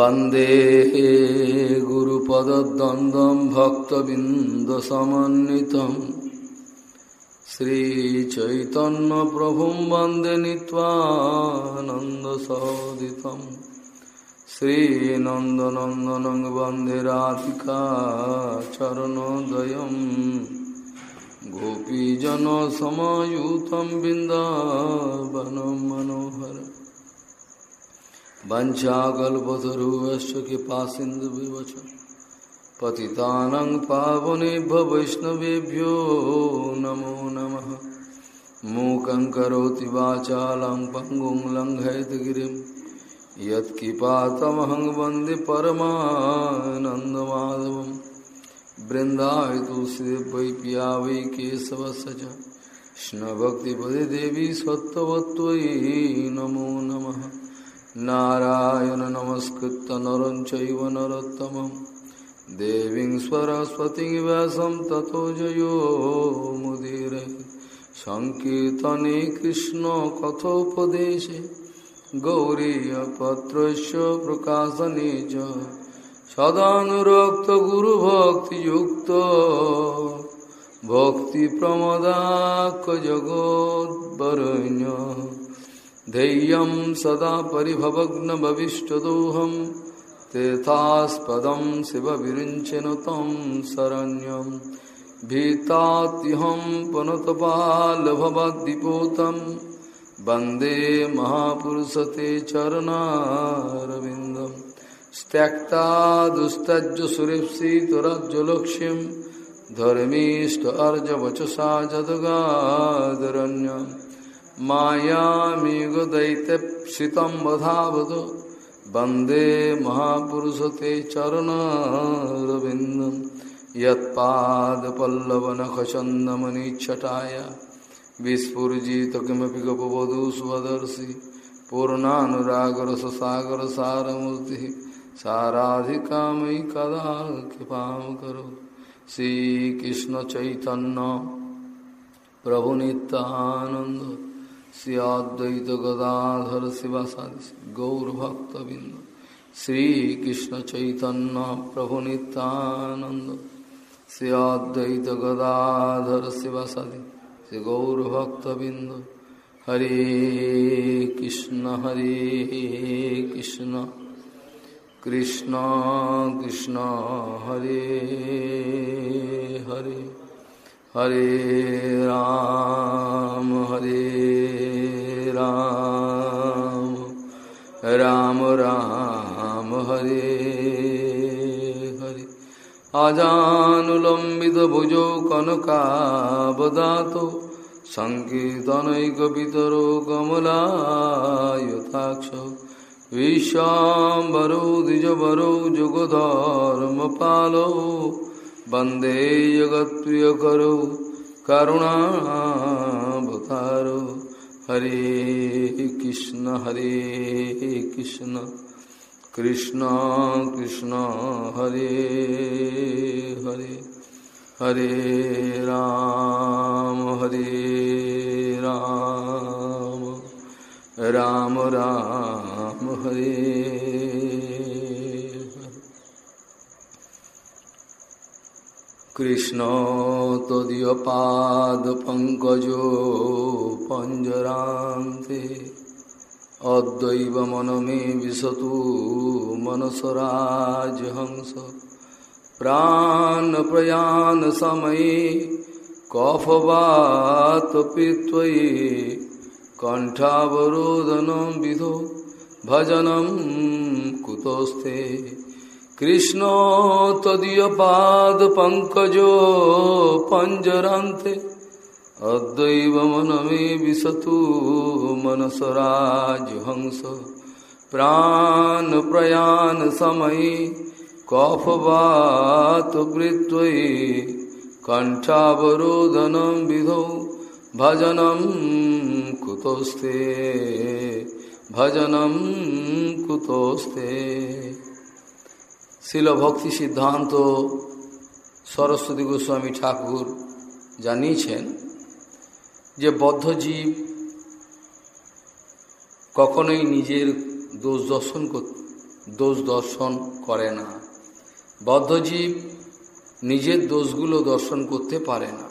वंदे गुरुपदद्वन्द्वं भक्तबिन्दसमन्वितम् श्रीचैतन्यप्रभुं वंदे नीत्वानन्दसोदितम् श्रीनन्दनन्दनं वंदे राधिका चरणोदयम् गोपीजनसमायुतं बिन्दावनं मनोहर वञ्चाकल्पतरुश्च कृपासिन्धुविवच पतितानं पावनेभ्य वैष्णवेभ्यो नमो नमः। मूकं करोति वाचालं पङ्गुं लङ्घयतगिरिं यत्किपातमहं वंदे परमानन्दमाधवं बृन्दाय तुलसीदेव पिया वै केशवस्य च कृष्णभक्तिपदे देवी सत्त्ववत्त्वयि नमो नमः। नारायण नमस्कृत नर चैव नरोत्तमं देवीं सरस्वतीं व्यासं ततो जयो मुदीरे सङ्कीर्तने कृष्णकथोपदेशे गौरीयपत्रस्य प्रकाशने च सदानुरक्तगुरुभक्तियुक्तो भक्तिप्रमदाकजगोद्वरण्य धैर्यं सदा परिभवग्नभविष्टदोहं तेथास्पदं शिवविरिञ्चन तं शरण्यं। भीतात्यहं पुनतपालभवद्दिपोतं वंदे महापुरुषते चरणारविन्दं। त्यक्ता दुस्तज्ज सुरेप्सितुरज्ज्वलक्ष्यं धर्मीष्ट अर्जवचसा जदगादरण्यम्। मायामेघदैत्यप्सितं वधावद वंदे महापुरुषते चरणरविन्दं यत्पादपल्लवनखचन्दमनिच्छटाय। गपवधू स्वदर्शि। पूर्णानुरागरससागरसारमूर्तिः। साराधिकामयि कदा कृपां करो। श्रीकृष्णचैतन्य। प्रभुनित्यानन्द श्रियाद्वैत गदाधर शिवासादि गौरभक्तबिंद। श्रीकृष्ण चैतन्य प्रभु नित्यानंद श्रियाद्वैत गदाधर शिवासादि श्री गौरभक्तबिंद। हरे कृष्ण हरे कृष्ण। कृष्ण कृष्ण, हरे हरे। हरे राम हरे राम राम राम हरे हरे आजानुलम्बितभुजौ कनकावदातो सङ्कीर्तनैकपितरो कमलायताक्ष विश्वाम्बरो द्विजवरो जुगधर्मपालो वंदे जगत्प्रियकरो करुणावतारो। हरे कृष्ण हरे कृष्ण। कृष्ण कृष्ण, हरे हरे। हरे राम हरे राम। राम राम, हरे। কৃষ্ণ তদীয়পাদপঙ্কজ পঞ্জরান্তে অদ্বৈব মনমে বিশতু মনসরাজহংস প্রাণ প্রয়াণ সময়ে কফবাত পিত্বয়ে কণ্ঠাবরোদনম বিধো ভজনম কুতস্তে কৃষ্ণ তদীয় পাদ পঙ্কজ পঞ্জরান্তে অদ্বৈব মনমে বিশতু মনসরাজ হংস প্রাণ প্রয়াণ সময়ে কফবাত বৃত্তয়ে কণ্ঠাবরোদনম বিধৌ ভজনম কুতস্তে ভজনম কুতস্তে শিল ভক্তি সিদ্ধান্ত সরস্বতী গোস্বামী ঠাকুর জানিয়েছেন যে বদ্ধজীব কখনোই নিজের দোষ দর্শন দোষ দর্শন করে না। বদ্ধজীব নিজের দোষগুলো দর্শন করতে পারে না।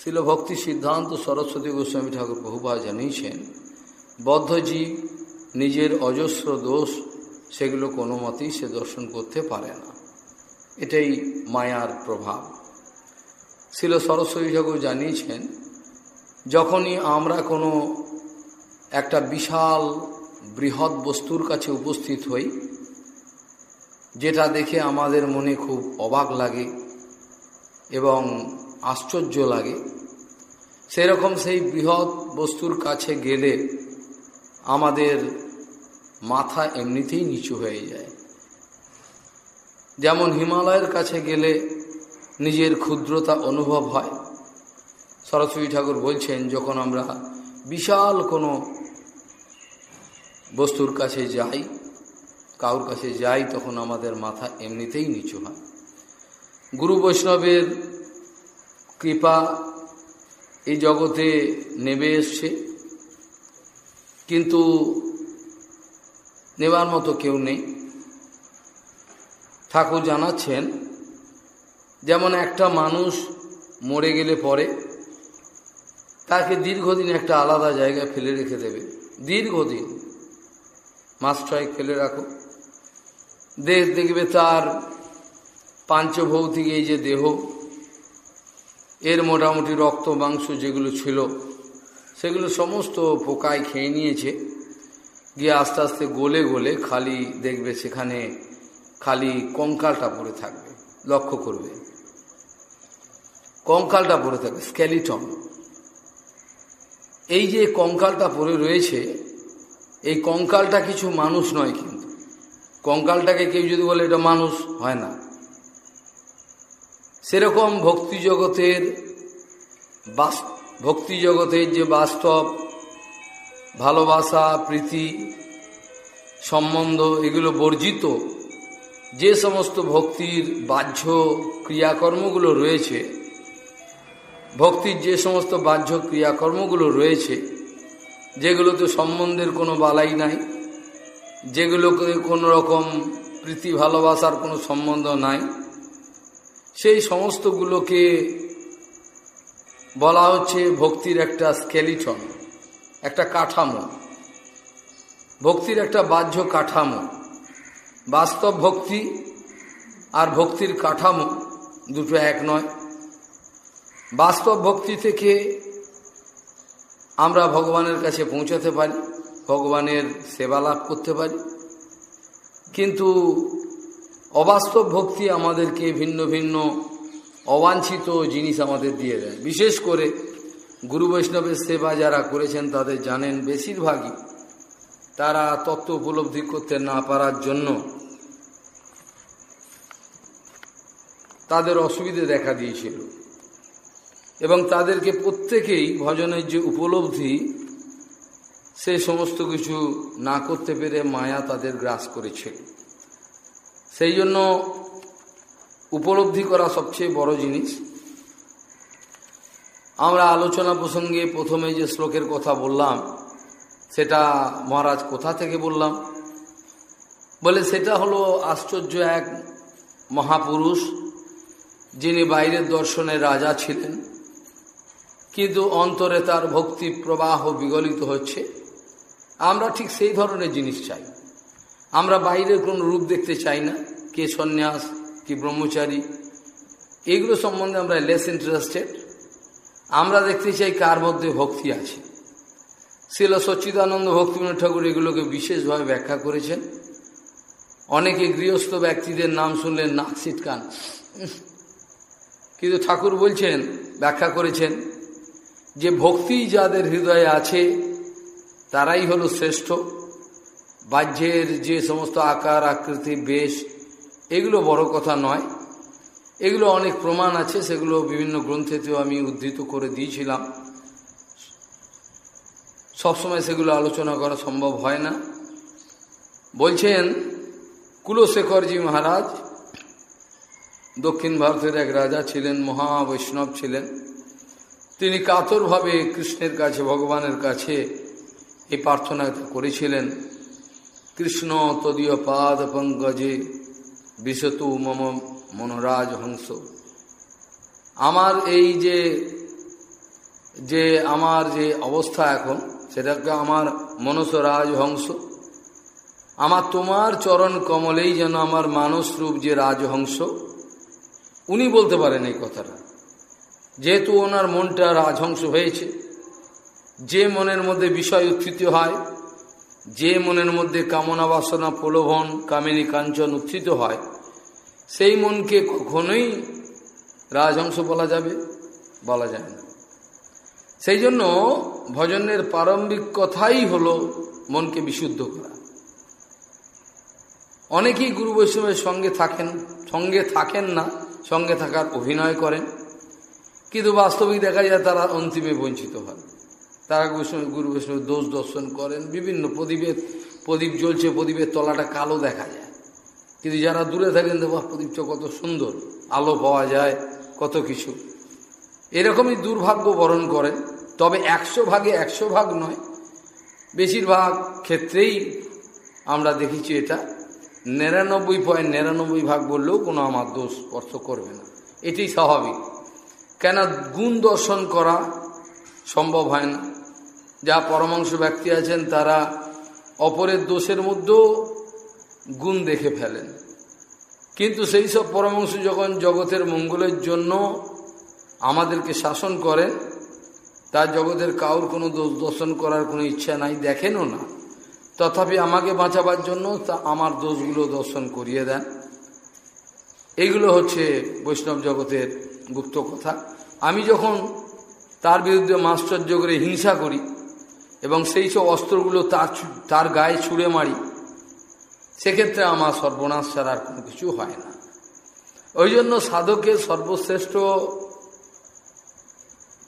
শিল ভক্তি সিদ্ধান্ত সরস্বতী গোস্বামী ঠাকুর বহুবার জানিয়েছেন, বদ্ধজীব নিজের অজস্র দোষ সেগুলো কোনো মতেই সে দর্শন করতে পারে না। এটাই মায়ার প্রভাব। শিল সরস্বতী ঠাকুর জানিয়েছেন, যখনই আমরা কোনো একটা বিশাল বৃহৎ বস্তুর কাছে উপস্থিত হই, যেটা দেখে আমাদের মনে খুব অবাক লাগে এবং আশ্চর্য লাগে, সেরকম সেই বৃহৎ বস্তুর কাছে গেলে আমাদের মাথা এমনিতেই নিচু হয়ে যায়। যেমন হিমালয়ের কাছে গেলে নিজের ক্ষুদ্রতা অনুভব হয়। সরস্বতী ঠাকুর বলছেন, যখন আমরা বিশাল কোনো বস্তুর কাছে যাই কাউর কাছে যাই, তখন আমাদের মাথা এমনিতেই নিচু হয়। গুরু বৈষ্ণবের কৃপা এই জগতে নেমে এসছে। কিন্তু নেবার মতো কেউ নেই। ঠাকুর জানাচ্ছেন, যেমন একটা মানুষ মরে গেলে পরে, তাকে দীর্ঘদিন একটা আলাদা জায়গায় ফেলে রেখে দেবে। দীর্ঘদিন মাস ছয়েক ফেলে রাখো। দেহ দেখবে তার পাঞ্চভৌতিক এই যে দেহ, এর মোটামুটি রক্ত মাংস যেগুলো ছিল, সেগুলো সমস্ত পোকায় খেয়ে নিয়েছে। গিয়ে আস্তে আস্তে গোলে গোলে খালি দেখবে সেখানে খালি কঙ্কালটা পড়ে থাকবে। লক্ষ্য করবে। কঙ্কালটা পড়ে থাকবে, স্কেলিটন। এই যে কঙ্কালটা পড়ে রয়েছে, এই কঙ্কালটা কিছু মানুষ নয় কিন্তু। কঙ্কালটাকে কেউ যদি বলে এটা মানুষ, হয় না। সেরকম ভক্তি জগতের ভক্তি জগতের যে বাস্তব ভালোবাসা, প্রীতি, সম্বন্ধ, এগুলো বর্জিত যে সমস্ত ভক্তির বাহ্য ক্রিয়াকর্মগুলো রয়েছে, ভক্তির যে সমস্ত বাহ্য ক্রিয়াকর্মগুলো রয়েছে, যেগুলোতে সম্বন্ধের কোনো বালাই নাই যেগুলোকে কোনো রকম প্রীতি, ভালোবাসার কোনো সম্বন্ধ নাই, সেই সমস্তগুলোকে বলা হচ্ছে ভক্তির একটা স্কেলিটন। একটা কাঠামো। ভক্তির একটা বাহ্য কাঠামো। বাস্তব ভক্তি আর ভক্তির কাঠামো দুটো এক নয়। বাস্তব ভক্তি থেকে আমরা ভগবানের কাছে পৌঁছাতে পারি, ভগবানের সেবা লাভ করতে পারি। কিন্তু অবাস্তব ভক্তি আমাদেরকে ভিন্ন ভিন্ন অবাঞ্ছিত জিনিস আমাদের দিয়ে দেয়। বিশেষ করে গুরু বৈষ্ণবের সেবা যারা করেছেন তাদের জানেন বেশিরভাগই তারা তত্ত্ব উপলব্ধি করতে না পারার জন্য তাদের অসুবিধে দেখা দিয়েছিল। এবং তাদেরকে প্রত্যেকেই ভজনের যে উপলব্ধি সেই সমস্ত কিছু না করতে পেরে মায়া তাদের গ্রাস করেছে। সেই জন্য উপলব্ধি করা সবচেয়ে বড় জিনিস। আমরা আলোচনা প্রসঙ্গে প্রথমে যে শ্লোকের কথা বললাম, সেটা মহারাজ কোথা থেকে বললাম? বলে সেটা হলো আশ্চর্য এক মহাপুরুষ, যিনি বাইরের দর্শনের রাজা ছিলেন, কিন্তু অন্তরে তার ভক্তি প্রবাহ বিগলিত হচ্ছে। আমরা ঠিক সেই ধরনের জিনিস চাই। আমরা বাইরের কোনো রূপ দেখতে চাই না, কে সন্ন্যাস, কি ব্রহ্মচারী, এগুলো সম্বন্ধে আমরা লেস ইন্টারেস্টেড আমরা দেখতে চাই কার মধ্যে ভক্তি আছে। শিল সচ্চিদানন্দ ভক্তিবিনোদ ঠাকুর এগুলোকে বিশেষভাবে ব্যাখ্যা করেছেন। অনেকে গৃহস্থ ব্যক্তিদের নাম শুনলেন নাক সিটকান কিন্তু ঠাকুর বলছেন, ব্যাখ্যা করেছেন যে ভক্তি যাদের হৃদয়ে আছে, তারাই হলো শ্রেষ্ঠ। বাহ্যের যে সমস্ত আকার, আকৃতি, বেশ, এগুলো বড় কথা নয়। এগুলো অনেক প্রমাণ আছে, সেগুলো বিভিন্ন গ্রন্থেতেও আমি উদ্ধৃত করে দিয়েছিলাম। সবসময় সেগুলো আলোচনা করা সম্ভব হয় না। বলছেন, কুলশেখরজি মহারাজ, দক্ষিণ ভারতের এক রাজা ছিলেন, মহাবৈষ্ণব ছিলেন। তিনি কাতরভাবে কৃষ্ণের কাছে, ভগবানের কাছে এই প্রার্থনা করেছিলেন, কৃষ্ণ তদীয় পাদ পঙ্কজে বিশতু মম মনোরাজ হংস। আমার এই যে যে আমার যে অবস্থা এখন, সেটাকে আমার মনসরাজ হংস। আমার তোমার চরণ কমলেই যেন আমার মানস রূপ যে রাজহংস উনি বলতে পারেন এই কথাটা। যেহেতু ওনার মনটা রাজহংস হয়েছে, যে মনের মধ্যে বিষয় উত্থিত হয়, যে মনের মধ্যে কামনা বাসনা, প্রলোভন, কামিনী কাঞ্চন উত্থিত হয় সেই মনকে কখনোই রাজহংস বলা যাবে, বলা যায় না। সেই জন্য ভজনের প্রারম্ভিক কথাই হলো মনকে বিশুদ্ধ করা। অনেকেই গুরু বৈষ্ণবের সঙ্গে থাকেন সঙ্গে থাকেন না, সঙ্গে থাকার অভিনয় করেন, কিন্তু বাস্তবিক দেখা যায় তারা অন্তিমে বঞ্চিত হয় তারা গুরু বৈষ্ণব দোষ দর্শন করেন, বিভিন্ন প্রদীপের, প্রদীপ জ্বলছে, প্রদীপের তলাটা কালো দেখা যায়। কিন্তু যারা দূরে থাকেন প্রদীপটা কত সুন্দর। আলো পাওয়া যায়, কত কিছু। এরকমই দুর্ভাগ্য বরণ করেন, তবে একশো ভাগে একশো ভাগ নয়, বেশিরভাগ ক্ষেত্রেই আমরা দেখেছি এটা। নিরানব্বই পয়েন্ট নিরানব্বই ভাগ বললেও কোনো আমার দোষ স্পর্শ করবে না। এটি স্বাভাবিক। কেন গুণ দর্শন করা সম্ভব হয় না? যা পরমাংশ ব্যক্তি আছেন, তারা অপরের দোষের মধ্যেও গুণ দেখে ফেলেন। কিন্তু সেই সব পরমাংশ যখন জগতের মঙ্গলের জন্য আমাদেরকে শাসন করেন তার জগতের কাউর কোনো দোষ দর্শন করার কোনো ইচ্ছা নাই, দেখেনও না। তথাপি আমাকে বাঁচাবার জন্য তা আমার দোষগুলো দর্শন করিয়ে দেন। এইগুলো হচ্ছে বৈষ্ণব জগতের গুপ্ত কথা। আমি যখন তার বিরুদ্ধে মাশ্চর্য করে হিংসা করি এবং সেই সব অস্ত্রগুলো তার তার গায়ে ছুঁড়ে মারি সেক্ষেত্রে আমার সর্বনাশ ছাড়া আর কোনো কিছু হয় না। ওই জন্য সাধকের সর্বশ্রেষ্ঠ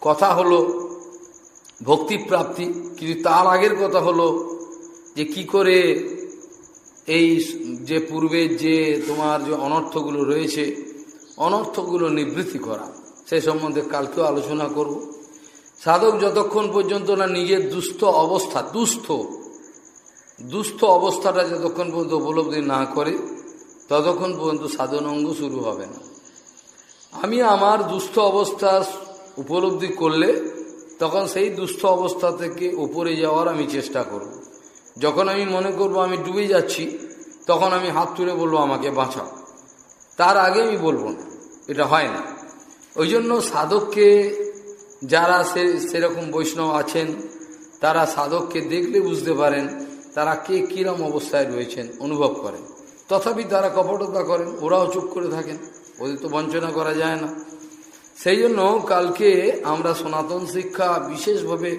কথা হলো ভক্তিপ্রাপ্তি কিন্তু তার আগের কথা হলো যে কি করে এই যে পূর্বের যে তোমার যে অনর্থগুলো রয়েছে, অনর্থগুলো নিবৃত্তি করা। সে সম্বন্ধে কালকেও আলোচনা করব। সাধক যতক্ষণ পর্যন্ত না নিজের দুস্থ অবস্থা, দুস্থ দুস্থ অবস্থাটা যতক্ষণ পর্যন্ত উপলব্ধি না করে, ততক্ষণ পর্যন্ত সাধন অঙ্গ শুরু হবে না। আমি আমার দুস্থ অবস্থা উপলব্ধি করলে, তখন সেই দুস্থ অবস্থা থেকে উপরে যাওয়ার আমি চেষ্টা করব। যখন আমি মনে করব আমি ডুবে যাচ্ছি, তখন আমি হাত তুলে বলব, আমাকে বাঁচাও। তার আগে আমি বলব না, এটা হয় না। ওই জন্য সাধককে যারা সে সেরকম বৈষ্ণব আছেন, তারা সাধককে দেখলে বুঝতে পারেন তারা কে কিরম অবস্থায় রয়েছেন অনুভব করেন। তথাপি তারা কপটতা করেন, ওরাও চুপ করে থাকেন, ওদের তো বঞ্চনা করা যায় না। সেই জন্য কালকে আমরা সনাতন শিক্ষা বিশেষভাবে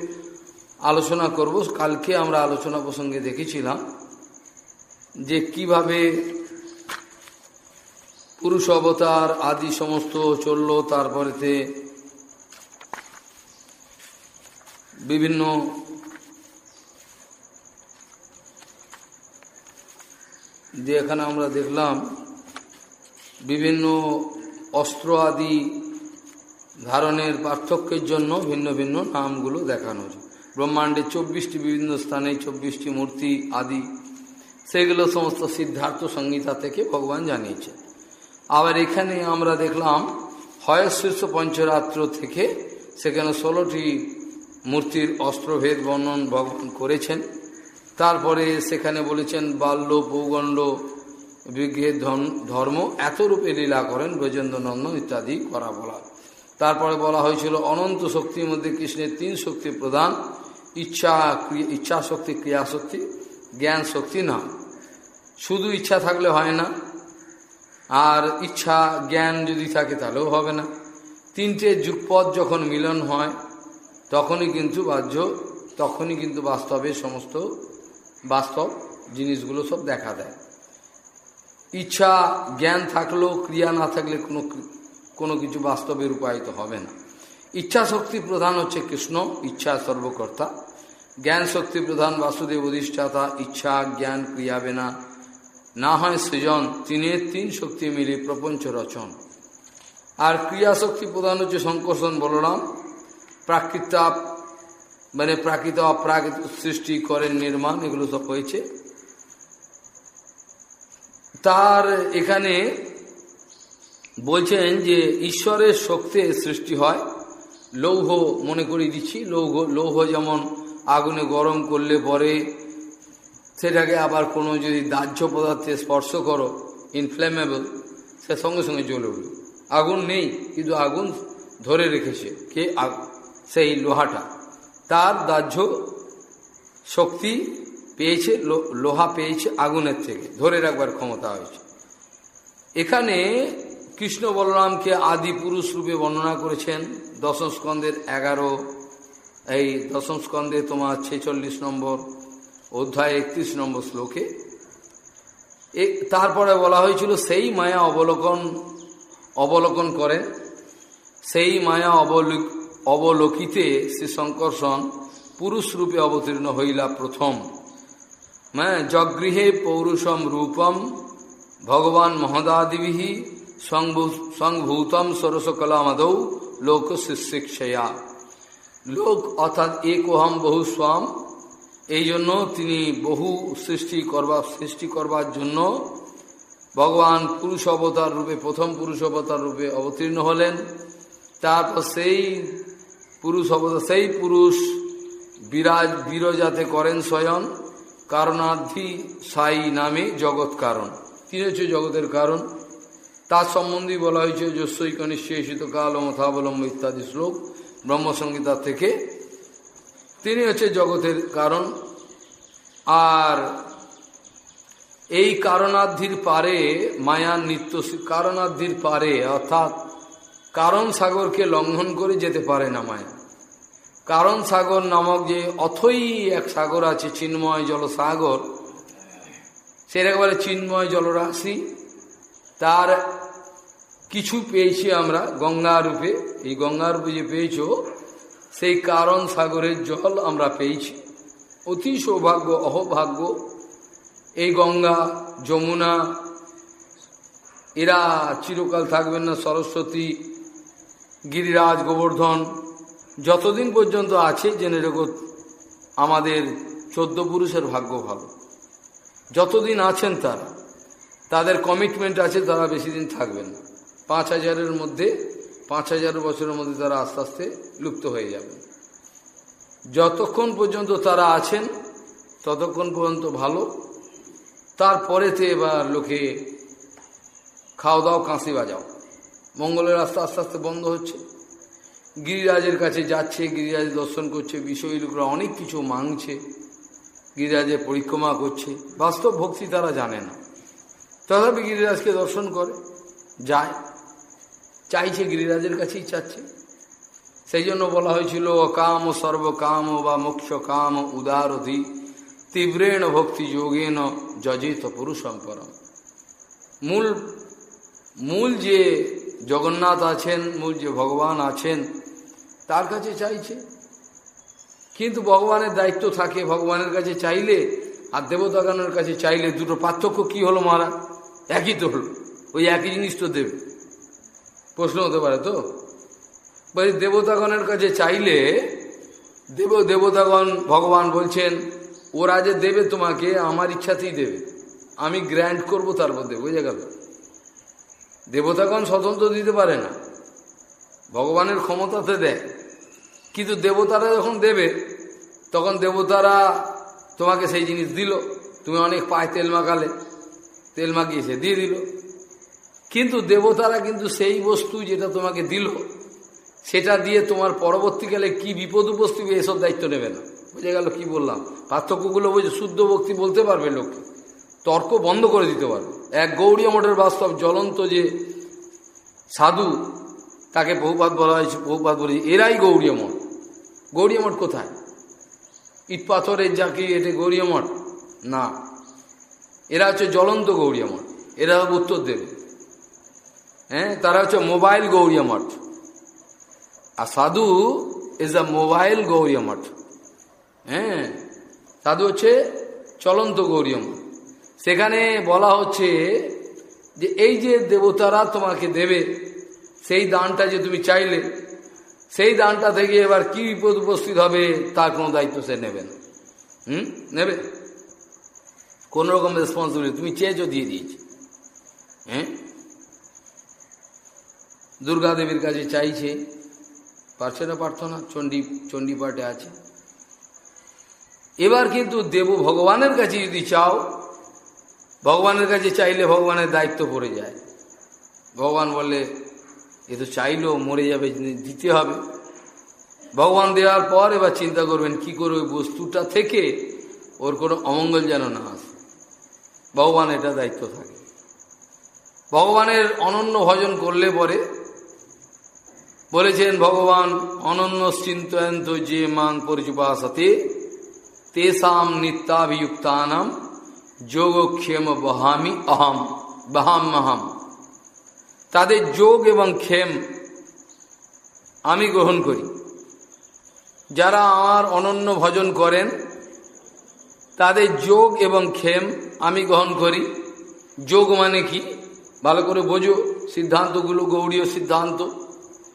আলোচনা করব। কালকে আমরা আলোচনা প্রসঙ্গে দেখেছিলাম যে কীভাবে পুরুষ অবতার আদি সমস্ত চলল, তারপরেতে বিভিন্ন যে এখানে আমরা দেখলাম বিভিন্ন অস্ত্র আদি ধারণের পার্থক্যের জন্য ভিন্ন ভিন্ন নামগুলো দেখানো হয়েছে। ব্রহ্মাণ্ডে চব্বিশটি বিভিন্ন স্থানে চব্বিশটি মূর্তি আদি, সেগুলো সমস্ত সিদ্ধার্থ সংহিতা থেকে ভগবান জানিয়েছে। আবার এখানে আমরা দেখলাম হয়শীর্ষ পঞ্চরাত্র থেকে সেখানে ষোলোটি মূর্তির অস্ত্রভেদ বর্ণন করেছেন। তারপরে সেখানে বলেছেন বাল্য পৌগণ্ড বিজ্ঞের ধর্ম এত রূপে লীলা করেন ব্রজেন্দ্র নন্দন ইত্যাদি করা বলা তারপরে বলা হয়েছিল, অনন্ত শক্তির মধ্যে কৃষ্ণের তিন শক্তি প্রধান, ইচ্ছা ইচ্ছা শক্তি, ক্রিয়া শক্তি, জ্ঞান শক্তি না শুধু ইচ্ছা থাকলে হয় না, আর ইচ্ছা, জ্ঞান যদি থাকে তাহলেও হবে না। তিনটে যুগপথ যখন মিলন হয়, তখনই কিন্তু বাহ্য, তখনই কিন্তু বাস্তবে সমস্ত বাস্তব জিনিসগুলো সব দেখা দেয়। ইচ্ছা, জ্ঞান থাকলেও, ক্রিয়া না থাকলে কোনো কোনো কিছু বাস্তবে রূপায়িত হবে না। ইচ্ছা শক্তি প্রধান হচ্ছে কৃষ্ণ, ইচ্ছা সর্বকর্তা। জ্ঞান শক্তি প্রধান বাসুদেব অধিষ্ঠাতা, ইচ্ছা, জ্ঞান, ক্রিয়া বেনা। না হয় সৃজন তিনের তিন শক্তি মিলে প্রপঞ্চ রচন। আর ক্রিয়া শক্তি প্রধান হচ্ছে সংকর্ষণ বলরাম। প্রাকৃতাপ মানে প্রাকৃত অপ্রাকৃত সৃষ্টি করেন নির্মাণ, এগুলো সব হয়েছে। তার এখানে বলছেন যে ঈশ্বরের শক্তি সৃষ্টি হয়, লৌহ মনে করিয়ে দিচ্ছি, লৌহ লৌহ যেমন আগুনে গরম করলে পরে সেটাকে আবার কোনো যদি দাহ্য পদার্থে স্পর্শ করো ইনফ্লেমেবল সে সঙ্গে সঙ্গে জ্বলে উঠবে। আগুন নেই, কিন্তু আগুন ধরে রেখেছে, কে? সেই লোহাটা। তার দাহ্য শক্তি পেয়েছে লোহা পেয়েছে আগুনের থেকে, ধরে রাখবার ক্ষমতা হয়েছে। এখানে কৃষ্ণ বলরামকে আদি পুরুষ রূপে বর্ণনা করেছেন। দশম স্কন্ধের এগারো, এই দশম স্কন্ধে তোমার ছেচল্লিশ নম্বর, অধ্যায় একত্রিশ নম্বর শ্লোকে। তারপরে বলা হয়েছিল, সেই মায়া অবলোকন অবলোকন করেন। সেই মায়া অবলোক অবলোকিতে শ্রী শঙ্কর্ষণ পুরুষ রূপে অবতীর্ণ হইলা প্রথম। হ্যাঁ জগৃহে পৌরুষম রূপম ভগবান মহদাদিবিহি সংভূতম সরসকলামদৌ লোক শিক্ষয়া লোক অর্থাৎ একোহম বহু স্বাম এই জন্য তিনি বহু সৃষ্টি করবার সৃষ্টি করবার জন্য ভগবান পুরুষ অবতার রূপে, প্রথম পুরুষ অবতার রূপে অবতীর্ণ হলেন। তারপর সেই পুরুষ অবতার সেই পুরুষ বিরাজ বিরজাতে করেন স্বয়ং কারণার্থী সাই নামে জগৎ কারণ। তিনি হচ্ছে জগতের কারণ। তার সম্বন্ধে বলা হয়েছে যশ্বৈক নিশ্চয়িত কাল মথাবলম্ব ইত্যাদি শ্লোক ব্রহ্মসংগীতা থেকে। তিনি হচ্ছে জগতের কারণ। আর এই কারণার্ধির পারে মায়ার নিত্য কারণার্ধির পারে, অর্থাৎ কারণ সাগরকে লঙ্ঘন করে যেতে পারে না মায়া। কারণ সাগর নামক যে অথই এক সাগর আছে, চিন্ময় জলসাগর, সেটা একেবারে চিন্ময় জলরাশি। তার কিছু পেয়েছি আমরা গঙ্গা রূপে এই গঙ্গা রূপে যে পেয়েছ, সেই কারণ সাগরের জল আমরা পেয়েছি। অতি সৌভাগ্য, অহভাগ্য। এই গঙ্গা, যমুনা, এরা চিরকাল থাকবেন না। সরস্বতী, গিরিরাজ, গোবর্ধন যতদিন পর্যন্ত আছে, জেনে রেখো, আমাদের চোদ্দ পুরুষের ভাগ্য ভালো। যতদিন আছেন তারা, তাদের কমিটমেন্ট আছে, তারা বেশি দিন থাকবেন পাঁচ হাজারের মধ্যে, পাঁচ হাজার বছরের মধ্যে তারা আস্তে আস্তে লুপ্ত হয়ে যাবে যতক্ষণ পর্যন্ত তারা আছেন, ততক্ষণ পর্যন্ত ভালো। তারপরেতে এবার লোকে খাওয়া দাও কাঁসি বাজাও। মঙ্গলের রাস্তা আস্তে আস্তে বন্ধ হচ্ছে। গিরিরাজের কাছে যাচ্ছে, গিরিরাজ দর্শন করছে, বিষয় লোকরা অনেক কিছু মাংছে, গিরিরাজের পরিক্রমা করছে। বাস্তব ভক্তি তারা জানে না। তথাপি গিরিরাজকে দর্শন করে, যায়। চাইছে গিরিরাজের কাছেই চাচ্ছে। সেই জন্য বলা হয়েছিল, অকাম সর্বকাম বা মোক্ষ কাম উদারধি, তীব্রেণ ভক্তি যোগেন যজিত পুরুষম পরম। মূল মূল যে জগন্নাথ আছেন, মূল যে ভগবান আছেন তার কাছে চাইছে। কিন্তু ভগবানের দায়িত্ব থাকে, ভগবানের কাছে চাইলে আর দেবতাগণের কাছে চাইলে দুটো পার্থক্য কি হলো মারা একই তো হলো, ওই একই জিনিস তো দেবে। প্রশ্ন হতে পারে তো? বলি, দেবতাগণের কাছে চাইলে দেব, দেবতাগণ, ভগবান বলছেন, ওরা যে দেবে তোমাকে, আমার ইচ্ছাতেই দেবে। আমি গ্র্যান্ড করব তার মধ্যে, বুঝে গেল? দেবতাগণ স্বতন্ত্র দিতে পারে না। ভগবানের ক্ষমতাতে দেয়। কিন্তু দেবতারা যখন দেবে, তখন দেবতারা তোমাকে সেই জিনিস দিল। তুমি অনেক পায়ে তেল মাখালে, তেল মাখিয়েছে দিয়ে দিল। কিন্তু দেবতারা কিন্তু সেই বস্তু যেটা তোমাকে দিল, সেটা দিয়ে তোমার পরবর্তীকালে কি বিপদ উপস্থিত এসব দায়িত্ব নেবে না। বুঝে গেল কি বললাম? পার্থক্যগুলো বুঝে শুদ্ধ ভক্তি বলতে পারবে লোককে। তর্ক বন্ধ করে দিতে পারবে। এক গৌরীয় মঠের বাস্তব জ্বলন্ত যে সাধু তাকে বহুপাত বলা হয়েছে, বহুপাত বলে। এরাই গৌরীয় মঠ। গৌরীয় মঠ কোথায়? ইট পাথরের যাকে এটা গৌরীয় মঠ? না। এরা হচ্ছে জ্বলন্ত গৌরীয় মঠ। এরা উত্তর দেবে। হ্যাঁ তারা হচ্ছে মোবাইল গৌরীয় মঠ। আর সাধু is a mobile Gaudiya Math. হ্যাঁ সাধু হচ্ছে চলন্ত গৌরীয় মঠ। সেখানে বলা হচ্ছে যে এই যে দেবতারা তোমাকে দেবে সেই দানটা যে তুমি চাইলে, সেই দানটা থেকে এবার কি বিপদ উপস্থিত হবে তার কোনো দায়িত্ব সে নেবে না। হুম? নেবে? কোনো রকম রেসপন্সিবিলিটি তুমি চেয়েছো, দিয়ে দিয়েছি। হ্যাঁ দুর্গা দেবীর কাছে চাইছে। পারছে না পারত না চণ্ডী চণ্ডীপাঠে আছে। এবার কিন্তু দেব ভগবানের কাছে যদি চাও, ভগবানের কাছে চাইলে ভগবানের দায়িত্ব পড়ে যায়। ভগবান বলে এ তো চাইলেও মরে যাবে দিতে হবে। ভগবান দেওয়ার পর এবার চিন্তা করবেন, কি করে ওই বস্তুটা থেকে ওর কোনো অমঙ্গল যেন না আসে। ভগবান এটা দায়িত্ব থাকে। ভগবানের অনন্য ভজন করলে পরে বলেছেন, ভগবান অনন্য চিন্তয়ন্ত যে মান পরিচুপাসতে তেসাম নিত্যাভিযুক্তানাম যোগক্ষেম বহামি অহম বহাম মহাম তাদের যোগ এবং ক্ষেম আমি গ্রহণ করি। যারা আমার অনন্য ভজন করেন, তাদের যোগ এবং ক্ষেম আমি গ্রহণ করি। যোগ মানে কি? ভালো করে বোঝো। সিদ্ধান্তগুলো গৌড়ীয় সিদ্ধান্ত।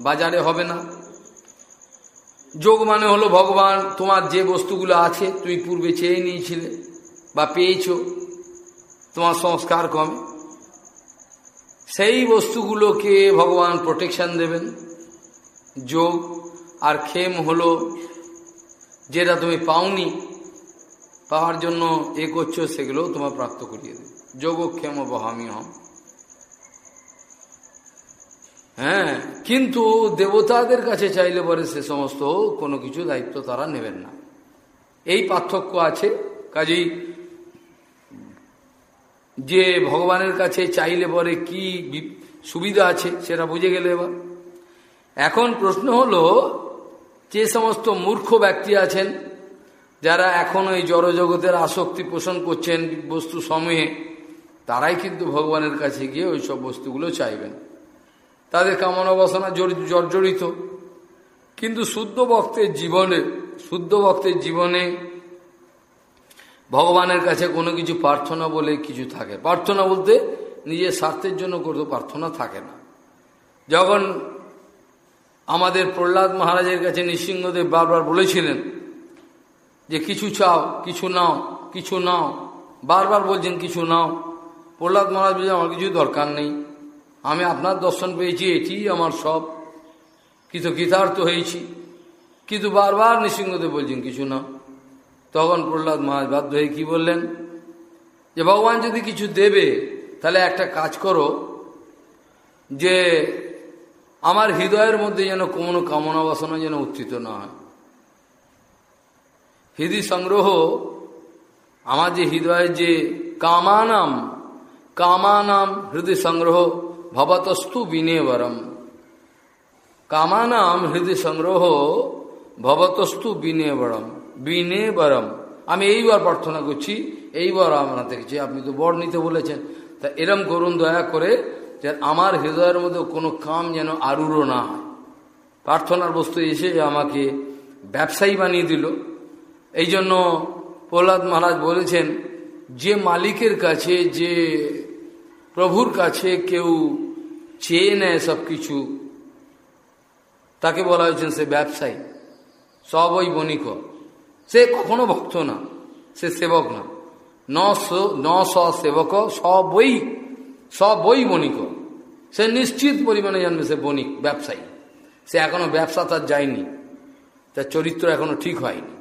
বাজারে হবে না। যোগ মানে হলো, ভগবান, তোমার যে বস্তুগুলো আছে, তুমি পূর্বে চেয়ে নিয়েছিলে বা পেয়েছ। তোমার সংস্কার কমে। সেই বস্তুগুলোকে ভগবান প্রোটেকশন দেবেন, যোগ, আর খেম হলো যেটা তুমি পাওনি, পাওয়ার জন্য এ করছ, সেগুলোও তোমার প্রাপ্ত করিয়ে দেবে। যোগক্ষেম বহামি হম। হ্যাঁ কিন্তু দেবতাদের কাছে চাইলে পরে সে সমস্ত কোনো কিছু দায়িত্ব তারা নেবেন না। এই পার্থক্য আছে, কাজেই যে ভগবানের কাছে চাইলে পরে কি সুবিধা আছে সেটা বুঝে গেলে এবার। এখন প্রশ্ন হলো, যে সমস্ত মূর্খ ব্যক্তি আছেন, যারা এখন ওই জড়জগতের আসক্তি পোষণ করছেন বস্তু সময়ে, তারাই কিন্তু ভগবানের কাছে গিয়ে ওই সব বস্তুগুলো চাইবেন। তাদের কামনা বাসনা জর্জরিত। কিন্তু শুদ্ধ ভক্তের জীবনে শুদ্ধ ভক্তের জীবনে ভগবানের কাছে কোনো কিছু প্রার্থনা বলে কিছু থাকে। প্রার্থনা বলতে নিজের স্বার্থের জন্য করতে, প্রার্থনা থাকে না। যখন আমাদের প্রহ্লাদ মহারাজের কাছে নৃসিংহদেব বারবার বলেছিলেন যে, কিছু চাও, কিছু নাও কিছু নাও। বারবার বলছেন, কিছু নাও। প্রহ্লাদ মহারাজ বলছেন, আমার কিছু দরকার নেই। আমি আপনার দর্শন পেয়েছি, এটি আমার সব। কিন্তু কৃতার্থ হয়েছি। কিন্তু বারবার নৃসিংহদেব বলছেন, কিছু না তখন প্রহ্লাদ মহারাজ বাধ্য হয়ে কী বললেন? যে ভগবান যদি কিছু দেবে, তাহলে একটা কাজ করো, যে আমার হৃদয়ের মধ্যে যেন কোনো কামনা বাসনা যেন উত্থিত না হয়। হৃদয় সংগ্রহ, আমার যে হৃদয়ের যে কামানাম কামানাম হৃদয় সংগ্রহ ভবতস্তু বিনেবরম। কামানাম হৃদয় সংগ্রহ ভবতস্তু বিনেবরম। বিনেবরম। আমি এইবার প্রার্থনা করছি, এইবার আমরা দেখছি, আপনি তো বর নিতে বলেছেন। তা এরম করুন দয়া করে যে আমার হৃদয়ের মধ্যে কোনো কাম যেন আরুরও না হয়। প্রার্থনার বস্তু এসে যে আমাকে ব্যবসায়ী বানিয়ে দিল। এই জন্য প্রহ্লাদ মহারাজ বলেছেন, যে মালিকের কাছে, যে প্রভুর কাছে কেউ চেয়ে নেয় সব কিছু তাকে বলা হয়েছেন সে ব্যবসায়ী। সবই বণিক। সে কখনো ভক্ত না, সে সেবক না। ন স সেবক সবই সবই বণিক। সে নিশ্চিত পরিমাণে জানবে সে বণিক, ব্যবসায়ী। সে এখনও ব্যবসা তার যায়নি, তার চরিত্র এখনও ঠিক হয়নি।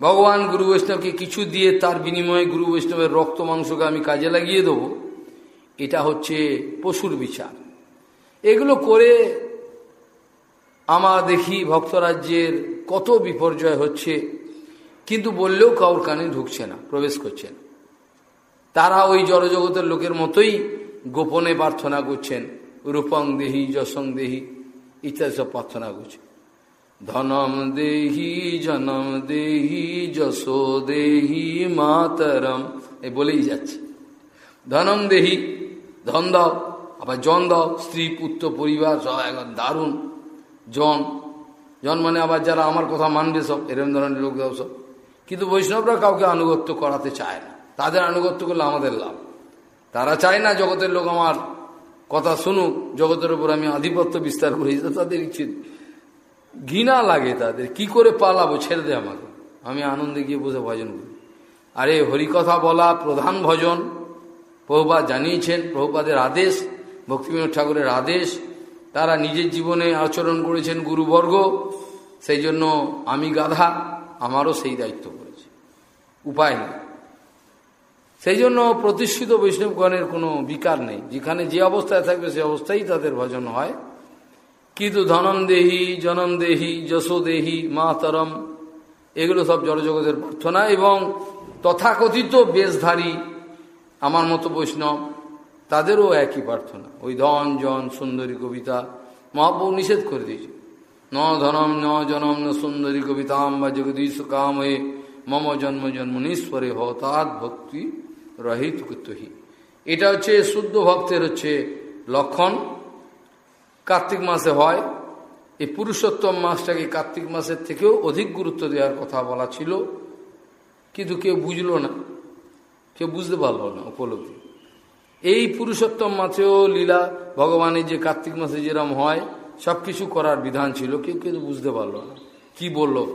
ভগবান গুরু বৈষ্ণবকে কিছু দিয়ে তার বিনিময়ে গুরু বৈষ্ণবের রক্ত, মাংসকে আমি কাজে লাগিয়ে দেব, এটা হচ্ছে পশুর বিচার। এগুলো করে আমার দেখি ভক্তরাজ্যের কত বিপর্যয় হচ্ছে। কিন্তু বললেও কাউর কানে ঢুকছে না, প্রবেশ করছে না। তারা ওই জড়জগতের লোকের মতোই গোপনে প্রার্থনা করছেন, রূপং দেহি, যশং দেহি, ইত্যাদি সব প্রার্থনা করছে। ধনম দেহি, জনম দেহি, যশো দেহি, মাতরম, এ বলেই যাচ্ছে। ধনম দেহি, ধন দাও, আবার জন দাও, স্ত্রী, পুত্র, পরিবার, সব একবার দারুণ। জন জন মানে আবার যারা আমার কথা মানবে সব, এরম ধরনের লোক দাও সব। কিন্তু বৈষ্ণবরা কাউকে আনুগত্য করাতে চায় না। তাদের আনুগত্য করলে আমাদের লাভ। তারা চায় না জগতের লোক আমার কথা শুনুক, জগতের উপর আমি আধিপত্য বিস্তার করি। তাদের ইচ্ছে ঘৃণা লাগে তাদের। কি করে পালাবো? ছেড়ে দে আমাকে। আমি আনন্দে গিয়ে বসে ভজন করি। আরে হরিকথা বলা প্রধান ভজন। প্রভুপাত জানিয়েছেন, প্রভুপাদের আদেশ, ভক্তিবিনোদ ঠাকুরের আদেশ। তারা নিজের জীবনে আচরণ করেছেন গুরুবর্গ। সেই জন্য আমি গাধা। আমারও সেই দায়িত্ব করেছে উপায় নেই। সেই জন্য প্রতিষ্ঠিত বৈষ্ণবগণের কোনো বিকার নেই। যেখানে যে অবস্থায় থাকবে সে অবস্থায় তাদের ভজন হয়। কিন্তু ধনম দেহি জনম দেহি যশো মাতরম, এগুলো সব জড়জগতের প্রার্থনা এবং তথাকথিত বেশধারী আমার মতো বৈষ্ণব, তাদেরও একই প্রার্থনা। ওই ধন, জন, সুন্দরী কবিতা মহাপ্রভু নিষেধ করে দিয়েছে ন ধনম ন জনম ন সুন্দরী কবিতাম বা জগদীশ কাম মম জন্ম জন্মনীশ্বরে হতাৎ ভক্তি রহিত কুতহি এটা হচ্ছে শুদ্ধ ভক্তের হচ্ছে লক্ষণ। কার্তিক মাসে হয়। এই পুরুষোত্তম মাসটাকে কার্তিক মাসের থেকেও অধিক গুরুত্ব দেওয়ার কথা বলা ছিল। কিন্তু কেউ বুঝলো না। কেউ বুঝতে পারল না উপলব্ধি। এই পুরুষোত্তম মাসেও লীলা, ভগবানের যে কার্তিক মাসে যেরম হয় সব কিছু করার বিধান ছিল, কেউ কেউ বুঝতে পারল না। কি বলল?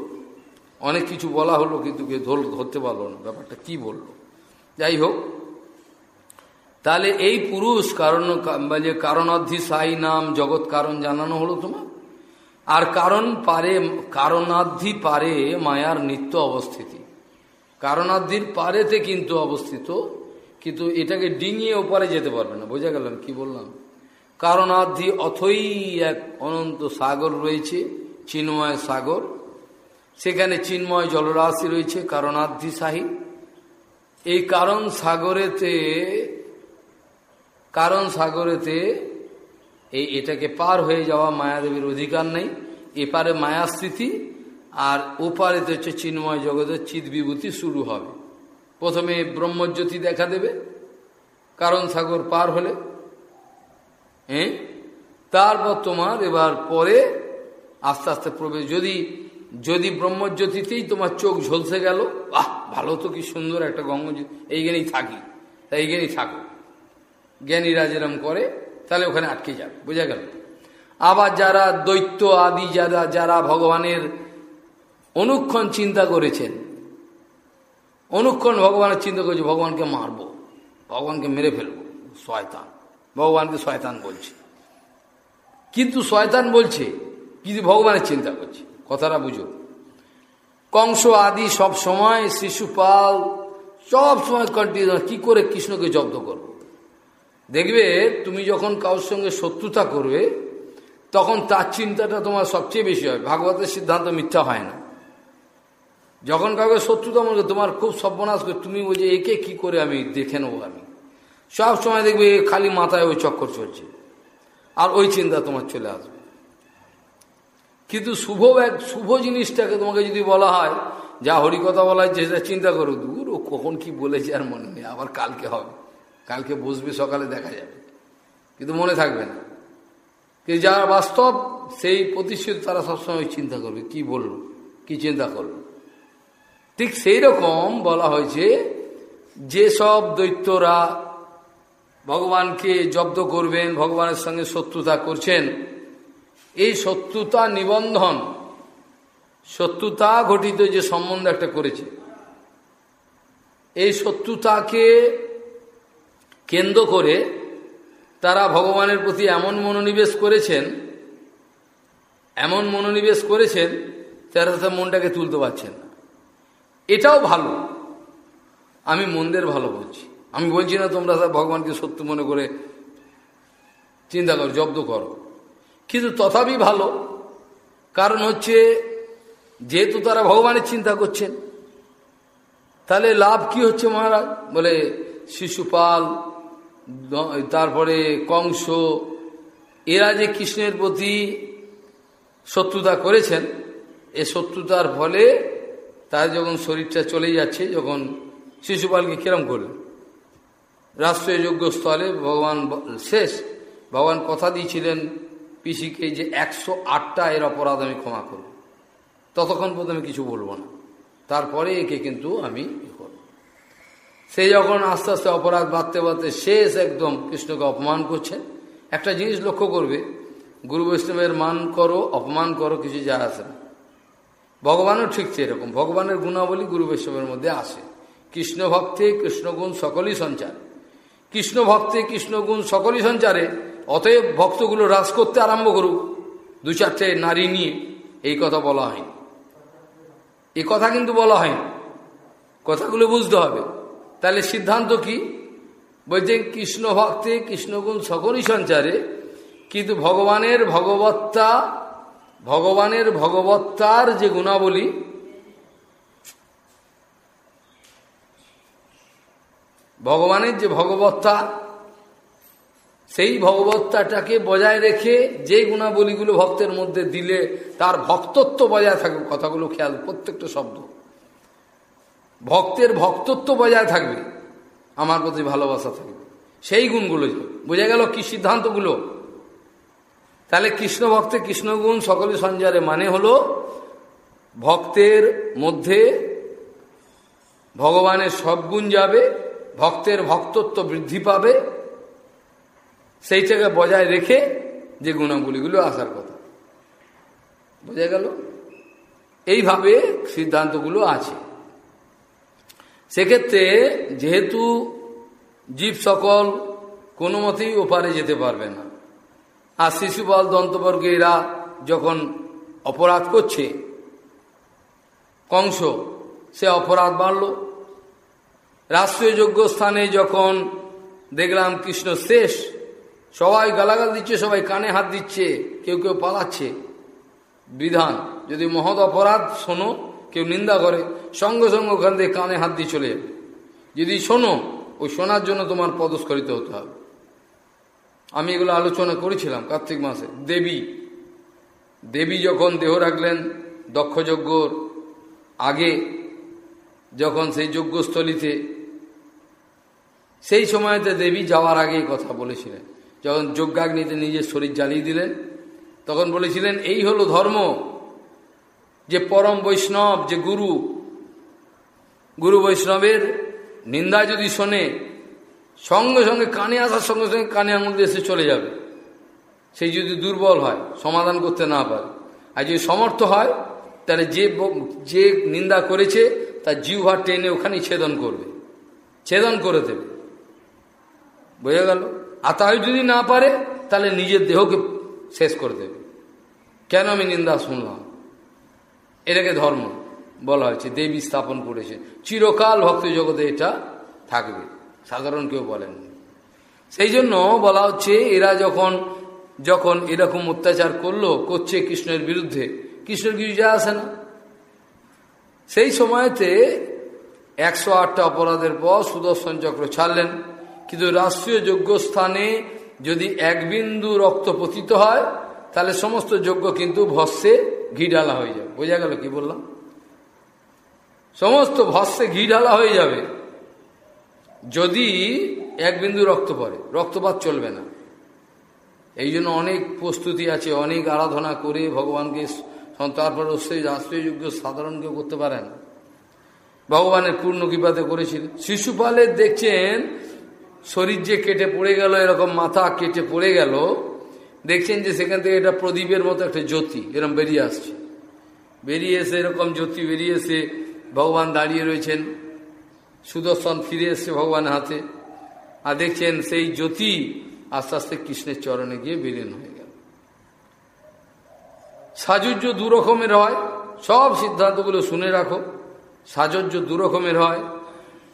অনেক কিছু বলা হলো, কিন্তু কেউ ধর ধরতে পারল না। ব্যাপারটা কি বলল? যাই হোক, তাহলে এই পুরুষ কারণ, যে কারণাধি সাই নাম, জগৎ কারণ জানানো হলো তোমার? আর কারণ পারে, কারণাধি পারে মায়ার নিত্য অবস্থিতি। কারণাধির পারেতে কিন্তু অবস্থিত, কিন্তু এটাকে ডিঙিয়ে ওপারে যেতে পারবে না। বোঝা গেলাম কি বললাম? কারণাধি অথই এক অনন্ত সাগর রয়েছে, চিন্ময় সাগর। সেখানে চিন্ময় জলরাশি রয়েছে, কারণাধি সাহি। এই কারণ সাগরেতে কারণ সাগরেতে এই এটাকে পার হয়ে যাওয়া মায়াদেবীর অধিকার নেই। এপারে মায়াস্থিতি আর ওপারেতে হচ্ছে চিন্ময় জগতের চিৎ বিভূতি শুরু হবে। প্রথমে ব্রহ্মজ্যোতি দেখা দেবে, কারণ সাগর পার হলে। হ্যাঁ? তারপর তোমার এবার পরে আস্তে আস্তে প্রবেশ। যদি যদি ব্রহ্মজ্যোতিতেই তোমার চোখ ঝলসে গেল আহ ভালো তো কি সুন্দর একটা গঙ্গজ্যোতি এইখানেই থাকি তাই এইখানেই থাকো। জ্ঞানীরা যেরম করে, তাহলে ওখানে আটকে যাবে, বোঝা গেল? আবার যারা দৈত্য আদি, যারা যারা ভগবানের অনুক্ষণ চিন্তা করেছেন, অনুক্ষণ ভগবানের চিন্তা করেছে, ভগবানকে মারবো, ভগবানকে মেরে ফেলব, শয়তান। ভগবানকে শয়তান বলছে। কিন্তু শয়তান বলছে, কিন্তু ভগবানের চিন্তা করছে। কথাটা বুঝো। কংস আদি সব সময় শিশুপাল, সব সময় কন্টিনিউ কি করে কৃষ্ণকে জব্দ করব? দেখবে, তুমি যখন কারোর সঙ্গে শত্রুতা করবে, তখন তার চিন্তাটা তোমার সবচেয়ে বেশি হয়। ভাগবতের সিদ্ধান্ত মিথ্যা হয় না। যখন কাউকে শত্রুতা মনে তোমার খুব সর্বনাশ করে, তুমি বলছে, একে কি করে আমি দেখে নেব আমি? সব সময় দেখবে খালি মাথায় ওই চক্কর চলছে। আর ওই চিন্তা তোমার চলে আসবে। কিন্তু শুভ এক, শুভ জিনিসটাকে তোমাকে যদি বলা হয়, যা হরিকথা বলা হয়, যেটা চিন্তা করো, দূর, ও কখন কি বলেছে আর মনে নেই, আবার কালকে হবে। কালকে বসবে সকালে দেখা যাবে। কিন্তু মনে থাকবে না। কিন্তু যারা বাস্তব, সেই প্রতিশ্রুতি তারা সবসময় চিন্তা করবে, কি বলল, কি চিন্তা করল। ঠিক সেই রকম বলা হয়েছে যেসব দৈত্যরা ভগবানকে জব্দ করবেন, ভগবানের সঙ্গে শত্রুতা করছেন। এই শত্রুতা নিবন্ধন, শত্রুতা ঘটিত যে সম্বন্ধ একটা করেছে। এই শত্রুতাকে কেন্দ্র করে তারা ভগবানের প্রতি এমন মনোনিবেশ করেছেন, এমন মনোনিবেশ করেছেন, তারা তার মনটাকে তুলতে পারছেন না। এটাও ভালো। আমি মন্দের ভালো বলছি। আমি বলছি না তোমরা ভগবানকে সত্য মনে করে চিন্তা করো, জব্দ করো। কিন্তু তথাপি ভালো। কারণ হচ্ছে, যেহেতু তারা ভগবানের চিন্তা করছেন, তাহলে লাভ কি হচ্ছে মহারাজ? বলে, শিশুপাল, তারপরে কংস, এরা যে কৃষ্ণের প্রতি শত্রুতা করেছেন, এ শত্রুতার ফলে তার যখন শরীরটা চলে যাচ্ছে, যখন শিশুপালকে কিরম করলেন? রাষ্ট্রীয় যোগ্য স্থলে ভগবান শেষ, ভগবান কথা দিয়েছিলেন পিসিকে যে একশো আটটা এর অপরাধ আমি ক্ষমা করব। ততক্ষণ পর্যন্ত কিছু বলব না। তারপরে একে কিন্তু আমি সে যখন আস্তে আস্তে অপরাধ বাড়তে বাড়তে শেষ একদম কৃষ্ণকে অপমান করছে। একটা জিনিস লক্ষ্য করবে, গুরু বৈষ্ণবের মান করো, অপমান করো, কিছু যা আসে না। ভগবানও ঠিক এরকম ভগবানের গুণাবলী গুরু বৈষ্ণবের মধ্যে আসে। কৃষ্ণ ভক্তে কৃষ্ণগুণ সকলই সঞ্চার। কৃষ্ণ ভক্তে কৃষ্ণগুণ সকলই সঞ্চারে, অতএব ভক্তগুলো হ্রাস করতে আরম্ভ করুক। দু চারটে নারী নিয়ে এই কথা বলা হয়নি এই কথা কিন্তু বলা হয়নি কথাগুলো বুঝতে হবে। তাহলে সিদ্ধান্ত কি? বলছেন কৃষ্ণ ভক্তে কৃষ্ণগুণ সকলই সঞ্চারে, কিন্তু ভগবানের ভগবত্তা, ভগবানের ভগবত্তার যে গুণাবলী ভগবানের যে ভগবত্তা, সেই ভগবত্তাটাকে বজায় রেখে যে গুণাবলীগুলো ভক্তের মধ্যে দিলে তার ভক্তত্ব বজায় থাকবে। কথাগুলো খেয়াল, প্রত্যেকটা শব্দ। ভক্তের ভক্তত্ব বজায় থাকবে, আমার প্রতি ভালোবাসা থাকবে। সেই গুণগুলো বোঝা গেল কি সিদ্ধান্তগুলো? তাহলে কৃষ্ণ ভক্তের কৃষ্ণগুণ সকলে সঞ্জারে মানে হলো ভক্তের মধ্যে ভগবানের সব গুণ যাবে ভক্তের ভক্তত্ব বৃদ্ধি পাবে সেইটাকে বজায় রেখে যে গুণাবলীগুলো আসার কথা। বোঝা গেল? এইভাবে সিদ্ধান্তগুলো আছে। সেক্ষেত্রে যেহেতু জীব সকল কোনো মতেই ওপারে যেতে পারবে না, আর শিশুপাল দন্তবর্গ এরা যখন অপরাধ করছে, কংস, সে অপরাধ বাড়ল রাষ্ট্রীয় যোগ্য স্থানে যখন দেখলাম কৃষ্ণ শেষ, সবাই গালাগাল দিচ্ছে, সবাই কানে হাত দিচ্ছে, কেউ কেউ পালাচ্ছে। বিধান, যদি মহৎ অপরাধ শোনো, কেউ নিন্দা করে, সঙ্গে সঙ্গে ওখান থেকে কানে হাত দিয়ে চলে যাবে। যদি শোনো, ওই শোনার জন্য তোমার পদস্খলিত হতে হবে। আমি এগুলো আলোচনা করেছিলাম কার্তিক মাসে। দেবী দেবী যখন দেহ রাখলেন দক্ষযজ্ঞর আগে, যখন সেই যজ্ঞস্থলিতে সেই সময়তে দেবী যাওয়ার আগেই কথা বলেছিলেন। যখন যজ্ঞাগ্নিতে নিজের শরীর জ্বালিয়ে দিলেন, তখন বলেছিলেন, এই হলো ধর্ম। যে পরম বৈষ্ণব, যে গুরু গুরু বৈষ্ণবের নিন্দা যদি শোনে, সঙ্গে সঙ্গে কানে আসার সঙ্গে সঙ্গে কানে আঙুল দিয়ে এসে চলে যাবে। সেই যদি দুর্বল হয়, সমাধান করতে না পারে। আর যদি সমর্থ হয়, তাহলে যে যে নিন্দা করেছে, তার জিহ্বা টেনে ওখানেই ছেদন করবে। ছেদন করে দেবে। বোঝা গেল? আর তাই যদি না পারে, তাহলে নিজের দেহকে শেষ করে দেবে। কেন আমি নিন্দা শুনলাম? এটাকে ধর্ম বলা হয়েছে, দেবী স্থাপন করেছে। চিরকাল ভক্ত জগতে এটা থাকবে, সাধারণ কেউ বলেন সেই জন্য বলা হচ্ছে, এরা যখন যখন এরকম অত্যাচার করল, করছে কৃষ্ণের বিরুদ্ধে, কৃষ্ণের কিছু যা আসে না। সেই সময়তে একশো আটটা অপরাধের পর সুদর্শন চক্র ছাড়লেন। কিন্তু রাষ্ট্রীয় যোগ্য স্থানে যদি এক বিন্দু রক্ত পতিত হয়, তাহলে সমস্ত যজ্ঞ কিন্তু ভস্যে ঘি ঢালা হয়ে যাবে। বোঝা গেল কি বললাম? সমস্ত ভস্যে ঘি ঢালা হয়ে যাবে যদি এক বিন্দু রক্ত পড়ে। রক্তপাত চলবে না। এই জন্য অনেক প্রস্তুতি আছে, অনেক আরাধনা করে ভগবানকে তারপর সেই রাষ্ট্রীয় যুদ্ধ সাধারণ কেউ করতে পারেন ভগবানের পূর্ণ কৃপাতে করেছিল শিশুপালের দেখছেন শরীর যে কেটে পড়ে গেল, এরকম মাথা কেটে পড়ে গেল, দেখছেন যে সেখান থেকে এটা প্রদীপের মতো একটা জ্যোতি এরকম বেরিয়ে আসছে। বেরিয়ে এসে এরকম জ্যোতি বেরিয়ে এসে ভগবান দাঁড়িয়ে রয়েছেন, সুদর্শন ফিরে এসছে ভগবান হাতে, আর দেখছেন সেই জ্যোতি আস্তে আস্তে কৃষ্ণের চরণে গিয়ে বিলীন হয়ে গেল। সাজুজ্য দু রকমের হয়, সব সিদ্ধান্তগুলো শুনে রাখো সাজুজ্য দু রকমের হয়।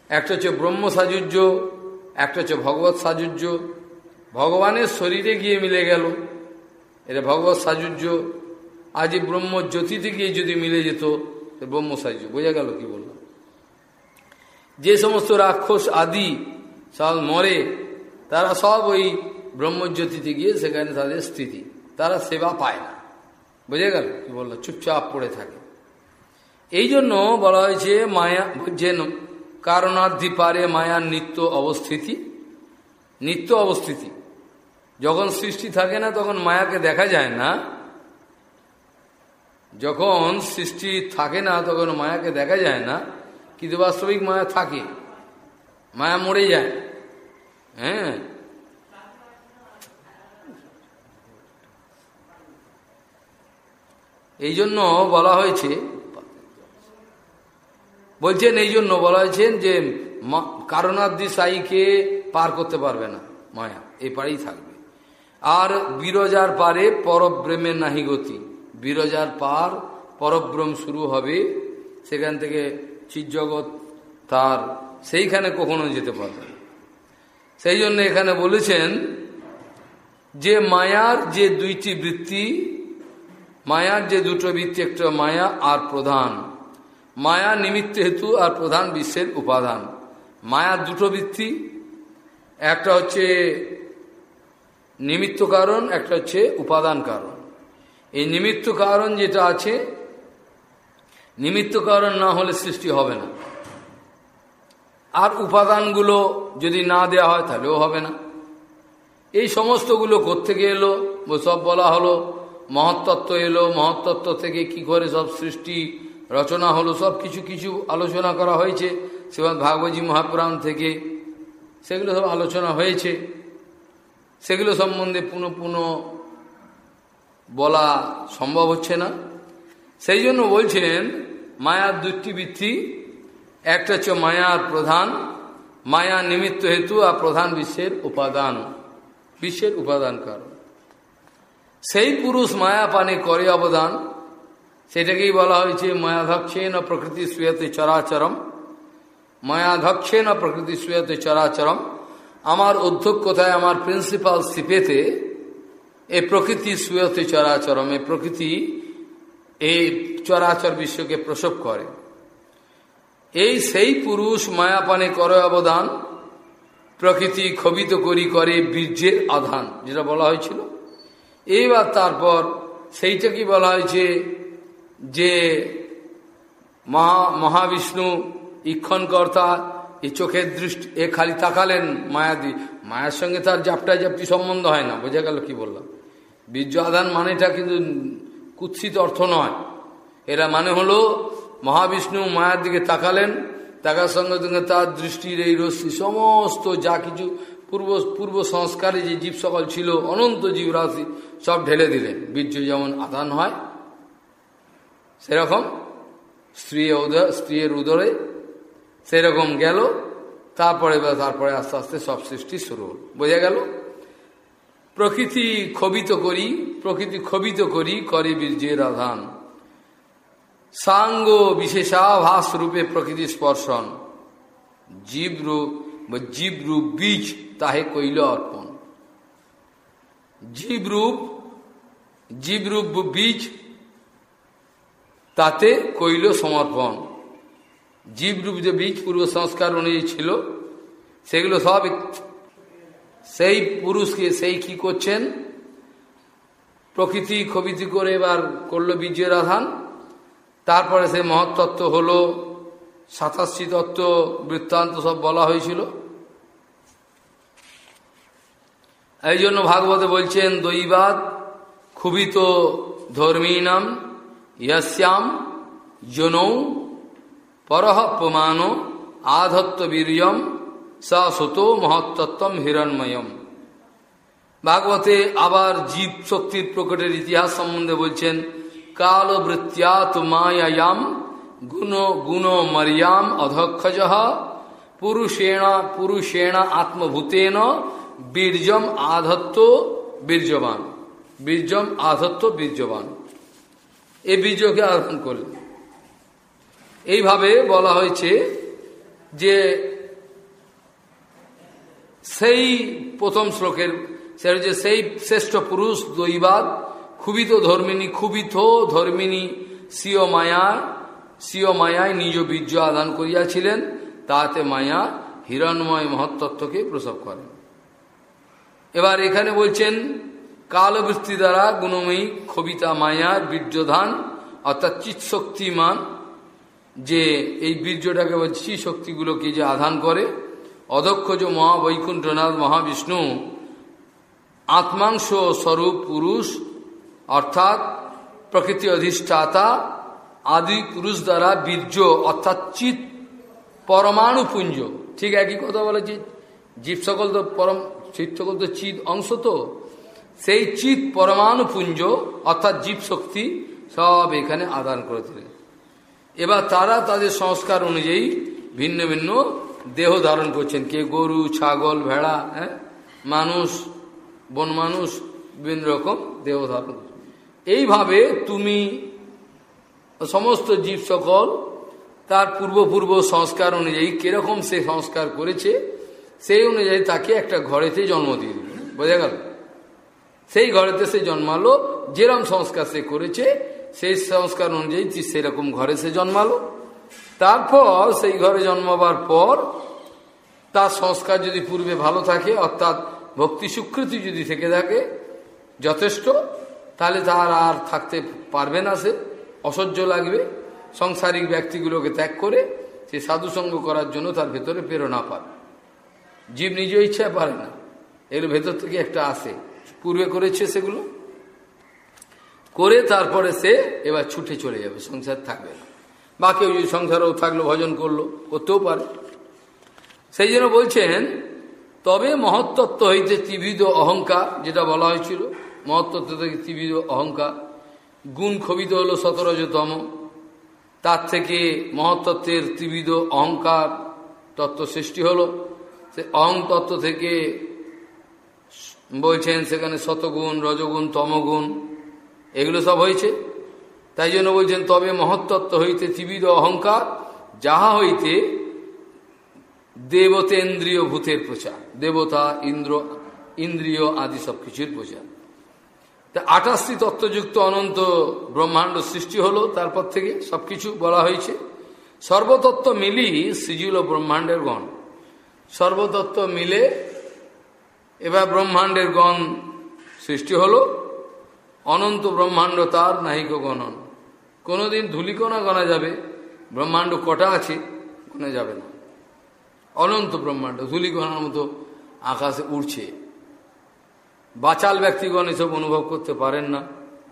একটা হচ্ছে ব্রহ্ম সাজুজ্য একটা হচ্ছে ভগবত সাজুজ্য ভগবানের শরীরে গিয়ে মিলে গেল। এটা ভগবত সাজুজ্য আজই ব্রহ্ম জ্যোতিতে গিয়ে যদি মিলে যেত ব্রহ্ম সাজুজ্য বোঝা গেল কি বললাম? যে সমস্ত রাক্ষস আদি সব মরে, তারা সব ওই ব্রহ্মজ্যোতিতে গিয়ে সেখানে তাদের স্থিতি। তারা সেবা পায় না। বুঝে গেল কি বলল চুপচাপ পড়ে থাকে। এই জন্য বলা হয়েছে মায়া যে কারণার্ধি পারে মায়ার নিত্য অবস্থিতি নিত্য অবস্থিতি। যখন সৃষ্টি থাকে না, তখন মায়াকে দেখা যায় না। যখন সৃষ্টি থাকে না, তখন মায়াকে দেখা যায় না। কিন্তু বাস্তবিক মায়া থাকে। মায়া মরে যায়। হ্যাঁ। এই জন্য বলা হয়েছে বলছেন, এই জন্য বলা হয়েছেন যে কারণার্দি সাইকে পার করতে পারবে না, মায়া এই পারেই থাকবে। আর বিরজার পারে পরব্রেমের নাহি গতি। বিরজার পার পরব্রম শুরু হবে, সেখান থেকে চিৎজগৎ তার সেইখানে কখনো যেতে পারবে সেই জন্য এখানে বলেছেন যে মায়ার যে দুইটি বৃত্তি, মায়ার যে দুটো বৃত্তি, একটা মায়া আর প্রধান। মায়া নিমিত্ত হেতু আর প্রধান বিশ্বের উপাদান। মায়ার দুটো বৃত্তি একটা হচ্ছে নিমিত্ত কারণ, একটা হচ্ছে উপাদান কারণ। এই নিমিত্ত কারণ যেটা আছে, নিমিত্ত কারণ না হলে সৃষ্টি হবে না। আর উপাদানগুলো যদি না দেওয়া হয় তাহলেও হবে না। এই সমস্তগুলো কোথেকে এলো? সব বলা হলো মহত্তত্ত্ব এলো। মহত্তত্ত্ব থেকে কি করে সব সৃষ্টি রচনা হলো, সব কিছু কিছু আলোচনা করা হয়েছে। শ্রীমৎ ভাগবতী মহাপুরাণ থেকে সেগুলো সব আলোচনা হয়েছে। সেগুলো সম্বন্ধে পুনঃ পুনঃ বলা সম্ভব হচ্ছে না। সেই জন্য বলছেন মায়ার দুটি বৃত্তি, একটা হচ্ছে মায়ার প্রধান, মায়া নিমিত্ত হেতু আর প্রধান বিশ্বের উপাদান। বিশ্বের উপাদান কারণ। সেই পুরুষ মায়া পানে করে অবদান সেটাকেই বলা হয়েছে মায়াধক্ষে না প্রকৃতি সুয়তে চরাচরম। মায়াধক্ষে না প্রকৃতি সুয়তে চরাচরম। আমার অধ্যক্ষতায় আমার প্রিন্সিপাল সিপেতে এ প্রকৃতি সুয়তে চরাচরম, এ প্রকৃতি এই চরাচর বিশ্বকে প্রসব করে। এই সেই পুরুষ মায়াপানে করে অবদান, প্রকৃতি ক্ষোভিত করি করে বীর্যের আধান, যেটা বলা হয়েছিল। এইবার তারপর সেইটাকে বলা হয়েছে যে মহা মহাবিষ্ণু ইক্ষণকর্তা এই চোখের দৃষ্টি, এ খালি তাকালেন মায়াদি। মায়ের সঙ্গে তার জাপটা জাপটি সম্বন্ধ হয় না, বোঝা গেল কি বললাম। বীর্য আধান মানেটা কিন্তু কুৎসিত অর্থ নয়। এরা মানে হলো, মহাবিষ্ণু মায়ের দিকে তাকালেন, তাকার সঙ্গে সঙ্গে তার দৃষ্টির এই রশ্মি সমস্ত যা কিছু পূর্ব পূর্ব সংস্কারে যে জীব সকল ছিল, অনন্ত জীবরাশি সব ঢেলে দিলেন। বীর্য যেমন আধান হয় সেরকম? স্ত্রী উদয় স্ত্রীর উদরে সেরকম গেল, তারপরে তারপরে আস্তে আস্তে সব সৃষ্টি শুরু হল। বোঝা গেল? প্রকৃতি ক্ষোভিত করি, প্রকৃতি ক্ষোভিত করি, করে বীর্যের আধান সাঙ্গ বিশেষাভাস রূপে প্রকৃতি স্পর্শন। জীবরূপ জীবরূপ বীজ, তাহে কইল অর্পণ। জীবরূপ জীবরূপ বীজ তাতে কইল সমর্পণ। জীবরূপ যে বীজ পূর্ব সংস্কার অনুযায়ী ছিল, সেগুলো সব সেই পুরুষকে সেই কি করছেন? প্রকৃতি ক্ষবিতি করে এবার করল বীজের আধান। তারপরে সেই মহত্তত্ত্ব হল সাতাশি তত্ত্ব বৃত্তান্ত সব বলা হয়েছিল। এই জন্য ভাগবতে বলছেন দৈবাদ খুবই তো ইয়াস্যাম জনৌ পরহ প্রমাণ আধত্ত বীর্যম সা সুত মহত্তত্তম হিরণময়ম ভাগবতে আবার জীব শক্তির প্রকটের ইতিহাস সম্বন্ধে বলছেন কালবৃত্যাত মায়ায়াম গুণ গুণ মরিয়াম অধক্ষজ পুরুষেণ পুরুষেণ আত্মভূতেন বীর্যম আধত্ত বীর্যবান বীর্যম আধত্ত বীর্যবান এই বীর্যকে আহ্বান করলেন এইভাবে বলা হয়েছে যে সেই প্রথম শ্লোকের, সেটা হচ্ছে, সেই শ্রেষ্ঠ পুরুষ দৈবাদ ক্ষুবিত ধর্মিনী ক্ষুবিত ধর্মিনী সিও মায়া সিও মায়ায় নিজ বীর্য আদান করিয়াছিলেন, তাতে মায়া হিরণময় মহত্তত্ত্বকে প্রসব করেন। এবার এখানে বলছেন কালবৃত্তি দ্বারা গুণময়ী কবিতা মায়ার বীর্যধান, অর্থাৎ চিৎশক্তিমান, যে এই বীর্যটাকে বলছি শক্তিগুলোকে যে আধান করে। অদক্ষ যে মহাবৈকুণ্ঠনাথ মহাবিষ্ণু, আত্মাংশ স্বরূপ পুরুষ, অর্থাৎ প্রকৃতি অধিষ্ঠাতা, আদি পুরুষ দ্বারা বীর্য, অর্থাৎ চিত পরমাণুপুঞ্জ। ঠিক একই কথা বলেছি। জীব সকল তো পরম চিত সকল তো চিত অংশ তো। সেই চিত পরমাণু পুঞ্জ, অর্থাৎ জীব শক্তি, সব এখানে আদান করেছিলেন এবার তারা তাদের সংস্কার অনুযায়ী ভিন্ন ভিন্ন দেহ ধারণ করছেন। কে গরু, ছাগল, ভেড়া হ্যাঁ? মানুষ, বন মানুষ, বিভিন্ন রকম দেহ ধারণ এইভাবে তুমি সমস্ত জীব সকল তার পূর্বপূর্ব সংস্কার অনুযায়ী কীরকম সে সংস্কার করেছে, সেই অনুযায়ী তাকে একটা ঘরেতে জন্ম দিয়ে দিল বোঝা গেল? সেই ঘরেতে সে জন্মালো, যেরম সংস্কার সে করেছে, সেই সংস্কার অনুযায়ী সেরকম ঘরে সে জন্মালো। তারপর সেই ঘরে জন্মাবার পর তার সংস্কার যদি পূর্বে ভালো থাকে, অর্থাৎ ভক্তি স্বীকৃতি যদি থেকে থাকে যথেষ্ট, তাহলে তার আর থাকতে পারবে না সে, অসহ্য লাগবে। সংসারিক ব্যক্তিগুলোকে ত্যাগ করে সে সাধুসঙ্গ করার জন্য তার ভেতরে প্রেরণা পাবে জীব নিজ ইচ্ছায় পারে না। এর ভেতর থেকে একটা আসে। পূর্বে করেছে সেগুলো? করে তারপরে সে এবার ছুটে চলে যাবে, সংসার থাকবে বা কেউ যদি সংসারও থাকল, ভজন করল, করতেও পারে। সেই জন্য বলছেন, তবে মহত্তত্ত্ব হইতে ত্রিবিধ অহংকার, যেটা বলা হয়েছিল, মহত্তত্ত্ব থেকে ত্রিবিধ অহংকার, গুণ ক্ষোভিত হলো সতরজতম তার থেকে মহত্তত্ত্বের ত্রিবিধ অহংকার তত্ত্ব সৃষ্টি হলো। সে অহং তত্ত্ব থেকে বলছেন সেখানে শতগুণ, রজগুণ, তমগুণ, এগুলো সব হয়েছে। তাই জন্য বলছেন, তবে মহত্তত্ত্ব হইতে ত্রিবিধ অহংকার, যাহা হইতে দেবতেন্দ্রীয় ভূতের প্রচার, দেবতা, ইন্দ্র, ইন্দ্রিয় আদি সব কিছুর প্রচার। তা আঠাশটি তত্ত্বযুক্ত অনন্ত ব্রহ্মাণ্ড সৃষ্টি হলো, তারপর থেকে সবকিছু বলা হয়েছে। সর্বতত্ত্ব মিলি সৃজিল ব্রহ্মাণ্ডের গণ। সর্বতত্ত্ব মিলে এবার ব্রহ্মাণ্ডের গণ সৃষ্টি হলো, অনন্ত ব্রহ্মাণ্ড তার নাহিক গণন। কোনোদিন ধুলিকোনা গণা যাবে, ব্রহ্মাণ্ড কটা আছে গণা যাবে না। অনন্ত ব্রহ্মাণ্ড ধুলিকোনার মতো আকাশে উড়ছে। বাচাল ব্যক্তিগণ এসব অনুভব করতে পারেন না।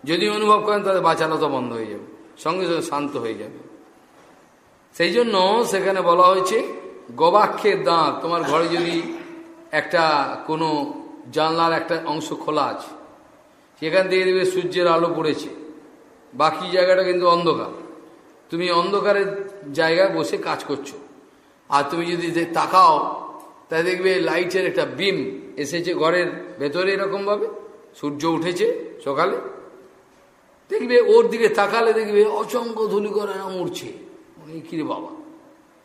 যদি অনুভব করেন, তাহলে বাচালতা বন্ধ হয়ে যাবে, সঙ্গে সঙ্গে শান্ত হয়ে যাবে। সেই জন্য সেখানে বলা হয়েছে, গবাক্ষের দাঁত, তোমার ঘরে যদি একটা কোনো জানলার একটা অংশ খোলা আছে। সেখান থেকে দেখবে সূর্যের আলো পড়েছে। বাকি জায়গাটা কিন্তু অন্ধকার। তুমি অন্ধকারের জায়গায় বসে কাজ করছ। আর তুমি যদি তাকাও তাই দেখবে লাইটের একটা বিম এসেছে ঘরের ভেতরে এরকমভাবে। সূর্য উঠেছে সকালে। দেখবে ওর দিকে তাকালে দেখবে অসংখ্য ধুলিকণা উঠছে কিরে বাবা?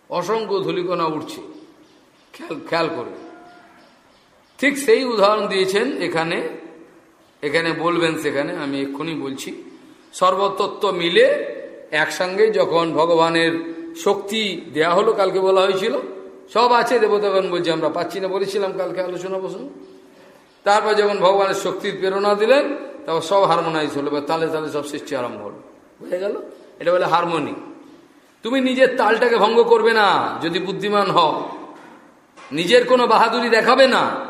অসংখ্য ধুলিকণা উঠছে খেয়াল খেয়াল করবে। ঠিক সেই উদাহরণ দিয়েছেন এখানে এখানে বলবেন সেখানে, আমি এক্ষুনি বলছি। সর্বতত্ত্ব মিলে একসঙ্গে যখন ভগবানের শক্তি দেয়া হলো, কালকে বলা হয়েছিল, সব আছে, দেবতাগণ বলছে, আমরা পাচ্ছি না, বলেছিলাম কালকে আলোচনা বসুন। তারপর যখন ভগবানের শক্তির প্রেরণা দিলেন, তারপর সব হারমোনাইজ হলো বা তালে তালে সব সৃষ্টি আরম্ভ হলো। বুঝে গেল? এটা বলে হারমোনি তুমি নিজের তালটাকে ভঙ্গ করবে না, যদি বুদ্ধিমান হও। নিজের কোনো বাহাদুরি দেখাবে না।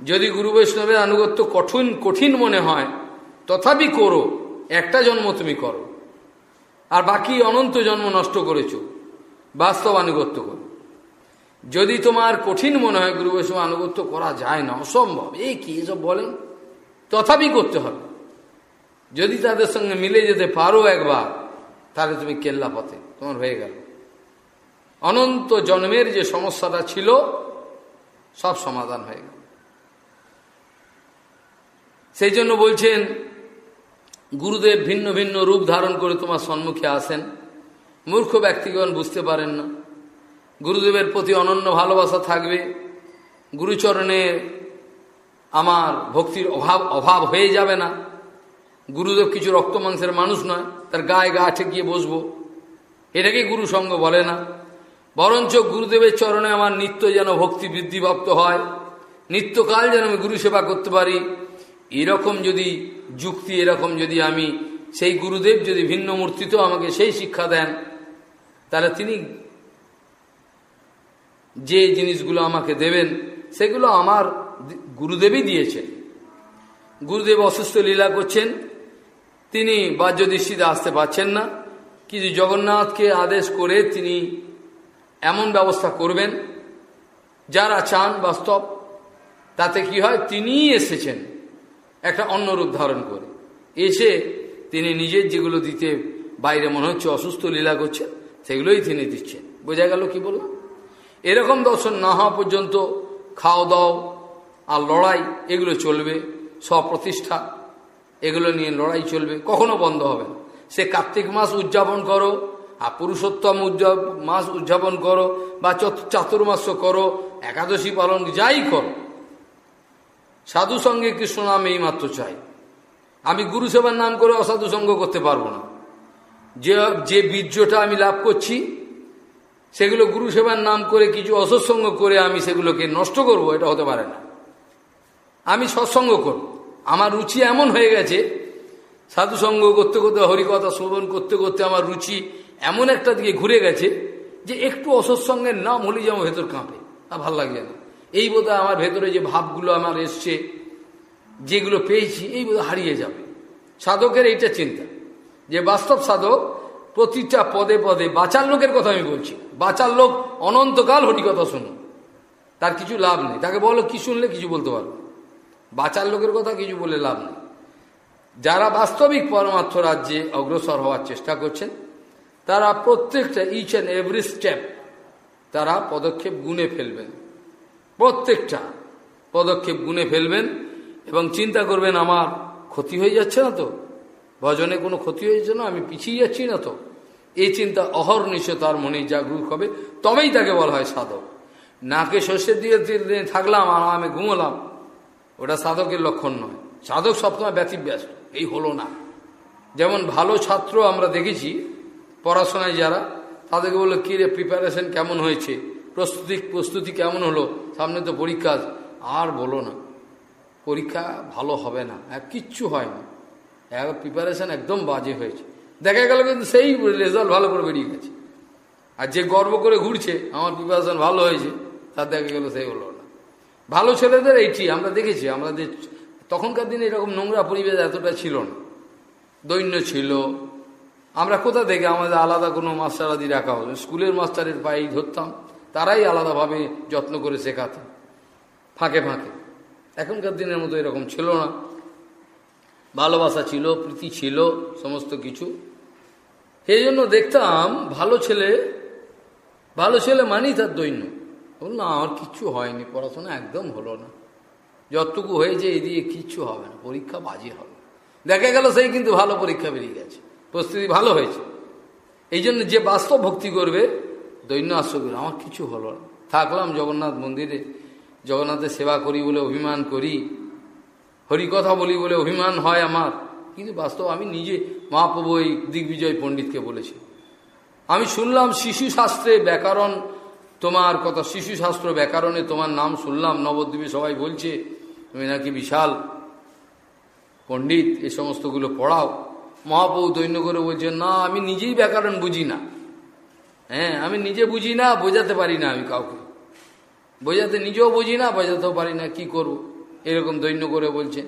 যদি গুরু বৈষ্ণবের আনুগত্য কঠিন কঠিন মনে হয়, তথাপি করো, একটা জন্ম তুমি করো। আর বাকি অনন্ত জন্ম নষ্ট করেছ, বাস্তব আনুগত্য করো। যদি তোমার কঠিন মনে হয় গুরু বৈষ্ণব আনুগত্য করা যায় না, অসম্ভব। এই কি এসব বলেন তথাপি করতে হবে। যদি তাদের সঙ্গে মিলে যেতে পারো একবার, তাহলে তুমি কেল্লা পথে, তোমার হয়ে গেল। অনন্ত জন্মের যে সমস্যাটা ছিল, সব সমাধান হয়ে গেল। সেই জন্য বলছেন, গুরুদেব ভিন্ন ভিন্ন রূপ ধারণ করে তোমার সম্মুখে আসেন। মূর্খ ব্যক্তিগণ বুঝতে পারেন না। গুরুদেবের প্রতি অনন্য ভালোবাসা থাকবে। গুরুচরণে আমার ভক্তির অভাব অভাব হয়ে যাবে না। গুরুদেব কিছু রক্ত মাংসের মানুষ নয়, তার গায়ে গা ঠেকিয়ে বসবো। এটাকে গুরু সঙ্গ বলে না। বরঞ্চ গুরুদেবের চরণে আমার নিত্য যেন ভক্তি বৃদ্ধিপ্রাপ্ত হয়। নিত্যকাল যেন আমি গুরু সেবা করতে পারি। এরকম যদি যুক্তি, এরকম যদি আমি, সেই গুরুদেব যদি ভিন্ন মূর্তিতেও আমাকে সেই শিক্ষা দেন, তাহলে তিনি যে জিনিসগুলো আমাকে দেবেন, সেগুলো আমার গুরুদেবই দিয়েছেন। গুরুদেব অসুস্থ লীলা করছেন, তিনি বাহ্য দৃষ্টিতে আসতে পারছেন না। কিন্তু জগন্নাথকে আদেশ করে তিনি এমন ব্যবস্থা করবেন, যারা চান বাস্তব, তাতে কি হয়, তিনিই এসেছেন। একটা অন্য রূপ ধারণ করে। এসে তিনি নিজের যেগুলো দিতে বাইরে মনে হচ্ছে, অসুস্থ লীলা করছেন, সেগুলোই তিনি দিচ্ছেন। বোঝা গেল কি বললাম? এরকম দর্শন না হওয়া পর্যন্ত খাও দাও আর লড়াই, এগুলো চলবে। স্বপ্রতিষ্ঠা, এগুলো নিয়ে লড়াই চলবে। কখনো বন্ধ হবে সে কার্তিক মাস উদযাপন করো, আর পুরুষোত্তম মাস উদযাপন করো, বা চাতুর্মাস্য করো, একাদশী পালন যাই করো সাধু সঙ্গে কৃষ্ণ নাম এই মাত্র চাই। আমি গুরু সেবার নাম করে অসাধু সঙ্গ করতে পারব না। যে যে বীর্যটা আমি লাভ করছি, সেগুলো গুরু সেবার নাম করে কিছু অসৎসঙ্গ করে আমি সেগুলোকে নষ্ট করব, এটা হতে পারে না। আমি সৎসঙ্গ করব। আমার রুচি এমন হয়ে গেছে সাধুসঙ্গ করতে করতে, হরিকথা শ্রবণ করতে করতে আমার রুচি এমন একটা দিকে ঘুরে গেছে যে একটু অসৎসঙ্গের নাম হলে যেমন ভেতর কাঁপে। আর ভালো লাগে না। এই বোধ আমার ভেতরে যে ভাবগুলো আমার এসছে, যেগুলো পেয়েছি, এই বোধ হারিয়ে যাবে। সাধকের এইটা চিন্তা, যে বাস্তব সাধক প্রতিটা পদে পদে বাঁচার লোকের কথা আমি বলছি। বাঁচার লোক অনন্তকাল হরিকথা শুনুন তার কিছু লাভ নেই। তাকে বলো, কি শুনলে কিছু বলতে পারব বাঁচার লোকের কথা কিছু বলে লাভ নেই। যারা বাস্তবিক পরমার্থ রাজ্যে অগ্রসর হওয়ার চেষ্টা করছেন, তারা প্রত্যেকটা ইচ অ্যান্ড এভরি স্টেপ তারা পদক্ষেপ গুনে ফেলবেন। প্রত্যেকটা পদক্ষেপ গুনে ফেলবেন এবং চিন্তা করবেন, আমার ক্ষতি হয়ে যাচ্ছে না তো? ভজনে কোনো ক্ষতি হয়ে যাচ্ছে না? আমি পিছিয়ে যাচ্ছি না তো? এই চিন্তা অহর্নিশ তার মনে জাগরুক হবে। তবেই তাকে বলা হয় সাধক। নাকে শস্যের দিয়ে থাকলাম আর আমি ঘুমোলাম। ওটা সাধকের লক্ষণ নয়। সাধক সবসময় ব্যতিব্যস্ত। এই হলো না। যেমন ভালো ছাত্র আমরা দেখেছি, পড়াশোনায় যারা, তাদেরকে বলল, কী রে প্রিপারেশন কেমন হয়েছে? প্রস্তুতি প্রস্তুতি কেমন হলো? সামনে তো পরীক্ষা আর বলো না। পরীক্ষা ভালো হবে না। কিচ্ছু হয় না এক প্রিপারেশন একদম বাজে হয়েছে। দেখা গেল কিন্তু সেই রেজাল্ট ভালো করে বেরিয়ে গেছে। আর যে গর্ব করে ঘুরছে, আমার প্রিপারেশন ভালো হয়েছে, তার দেখা গেল সেই হলো না। ভালো ছেলেদের এইটি, আমরা দেখেছি আমাদের তখনকার দিনে এরকম নোংরা পরিবেশ এতটা ছিল না। দৈন্য ছিল। আমরা কোথা থেকে আমাদের আলাদা কোনো মাস্টার আদি রাখা হতো স্কুলের মাস্টারের পায়েই ধরতাম। তারাই আলাদাভাবে যত্ন করে শেখাত ফাঁকে ফাঁকে। এখনকার দিনের মতো এরকম ছিল না। ভালোবাসা ছিল, প্রীতি ছিল, সমস্ত কিছু। সেই জন্য দেখতাম ভালো ছেলে ভালো ছেলে মানি তার দৈন্য। না, আমার কিচ্ছু হয়নি, পড়াশোনা একদম হলো না। যতটুকু হয়েছে এদিকে কিচ্ছু হবে না, পরীক্ষা বাজে হবে। দেখা গেল সেই কিন্তু ভালো পরীক্ষা বেরিয়ে গেছে। প্রস্তুতি ভালো হয়েছে। এই জন্য যে বাস্তব ভক্তি করবে দৈন্য আশ্রয় আমার কিছু হলো না। থাকলাম জগন্নাথ মন্দিরে। জগন্নাথের সেবা করি বলে অভিমান করি। হরিকথা বলি বলে অভিমান হয় আমার। কিন্তু বাস্তব আমি নিজে মহাপ্রভু এই দিগ্বিজয় পণ্ডিতকে বলেছি। আমি শুনলাম শিশু শাস্ত্রে ব্যাকরণ তোমার কথা, শিশু শাস্ত্র ব্যাকরণে তোমার নাম শুনলাম। নবদ্বীপে সবাই বলছে, তুমি নাকি বিশাল পণ্ডিত, এ সমস্তগুলো পড়াও। মহাপ্রভু দৈন্য করে বলছে, না, আমি নিজেই ব্যাকরণ বুঝি না। হ্যাঁ আমি নিজে বুঝি না, বোঝাতে পারি না আমি কাউকে। বোঝাতে, নিজেও বুঝি না, বোঝাতেও পারি না কি করব। এরকম দৈন্য করে বলছে।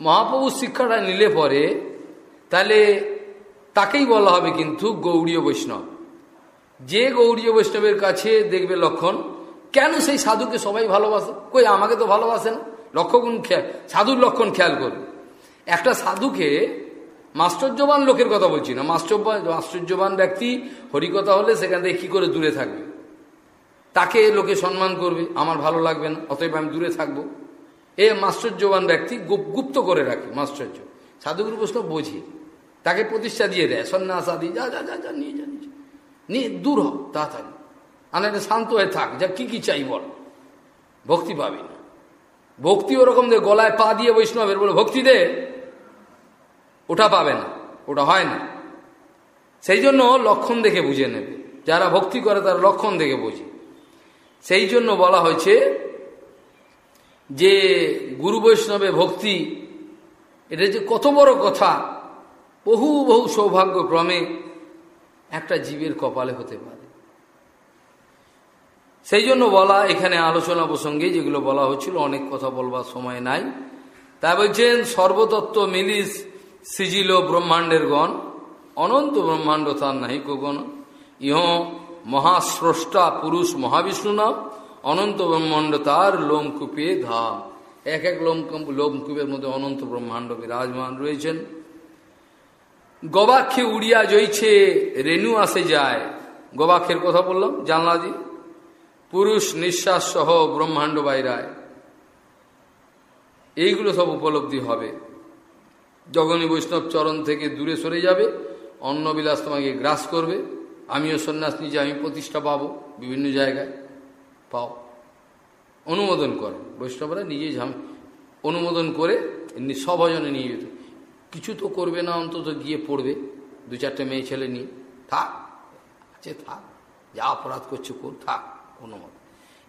মহাপ্রভুর শিক্ষাটা নিলে পরে তাহলে তাকেই বলা হবে কিন্তু গৌড়ীয় বৈষ্ণব। যে গৌরীয় বৈষ্ণবের কাছে দেখবে লক্ষণ, কেন সেই সাধুকে সবাই ভালোবাসে? কই, আমাকে তো ভালোবাসে না? লক্ষ্যগুণ খেয়াল, সাধুর লক্ষণ খেয়াল করবে একটা সাধুকে মাশ্চর্যবান লোকের কথা বলছি না। মাশ্চর্যবান আশ্চর্যবান ব্যক্তি, হরিকথা হলে সেখান থেকে কী করে দূরে থাকবে? তাকে লোকে সম্মান করবে, আমার ভালো লাগবে না, অতএব আমি দূরে থাকব। এ মাশ্চর্যবান ব্যক্তি গুপ্ত করে রাখে মাশ্চর্য সাধুগুরু প্রশ্ন বোঝে। তাকে প্রতিষ্ঠা দিয়ে দেয়, সন্ন্যাস আদি, যা যা যা যা, নিয়ে যা, নিয়ে দূর হ, তাড়াতাড়ি। আনা শান্ত হয়ে থাক, যা, কি কি চাই বল। ভক্তি পাবি না। ভক্তি ওরকম দে, গলায় পা দিয়ে বৈষ্ণবের বলে, ভক্তি দে। ওটা পাবে না, ওটা হয় না। সেই জন্য লক্ষণ দেখে বুঝে নেবে। যারা ভক্তি করে তার লক্ষণ দেখে বুঝে। সেই জন্য বলা হয়েছে যে গুরু বৈষ্ণবে ভক্তি, এটা যে কত বড় কথা, বহু বহু সৌভাগ্যক্রমে একটা জীবের কপালে হতে পারে। সেই জন্য বলা এখানে আলোচনা প্রসঙ্গে যেগুলো বলা হচ্ছিল অনেক কথা বলবার সময় নাই। তা বলছেন, সর্বতত্ত্ব মিলিস সিজিল ব্রহ্মাণ্ডের গণ, অনন্ত ব্রহ্মাণ্ড তার নাহি কোগণ ইহ মহাস্রষ্টা পুরুষ মহাবিষ্ণু নাম, অনন্ত ব্রহ্মাণ্ড তার লোমকূপে ধাম। এক এক লোম লোমকূপের মধ্যে অনন্ত ব্রহ্মাণ্ড বিরাজমান রয়েছেন। গবাক্ষে উড়িয়া জইছে, রেণু আসে যায়। গবাক্ষের কথা বললাম, জানলা দি। পুরুষ নিঃশ্বাস সহ ব্রহ্মাণ্ড বাইরায়। এইগুলো সব উপলব্ধি হবে। যখনই বৈষ্ণব চরণ থেকে দূরে সরে যাবে, অন্নবিলাস তোমাকে গ্রাস করবে, আমিও সন্ন্যাস নিজে আমি প্রতিষ্ঠা পাবো বিভিন্ন জায়গায়। পাও। অনুমোদন করে। বৈষ্ণবরা নিজেই ঝাম, অনুমোদন করে সভজনে নিয়ে যেত। কিছু তো করবে না, অন্তত গিয়ে পড়বে, দু চারটে মেয়ে ছেলে নিয়ে। থাক, আছে, থাক। যা অপরাধ করছে কর, থাক, কোনো মত।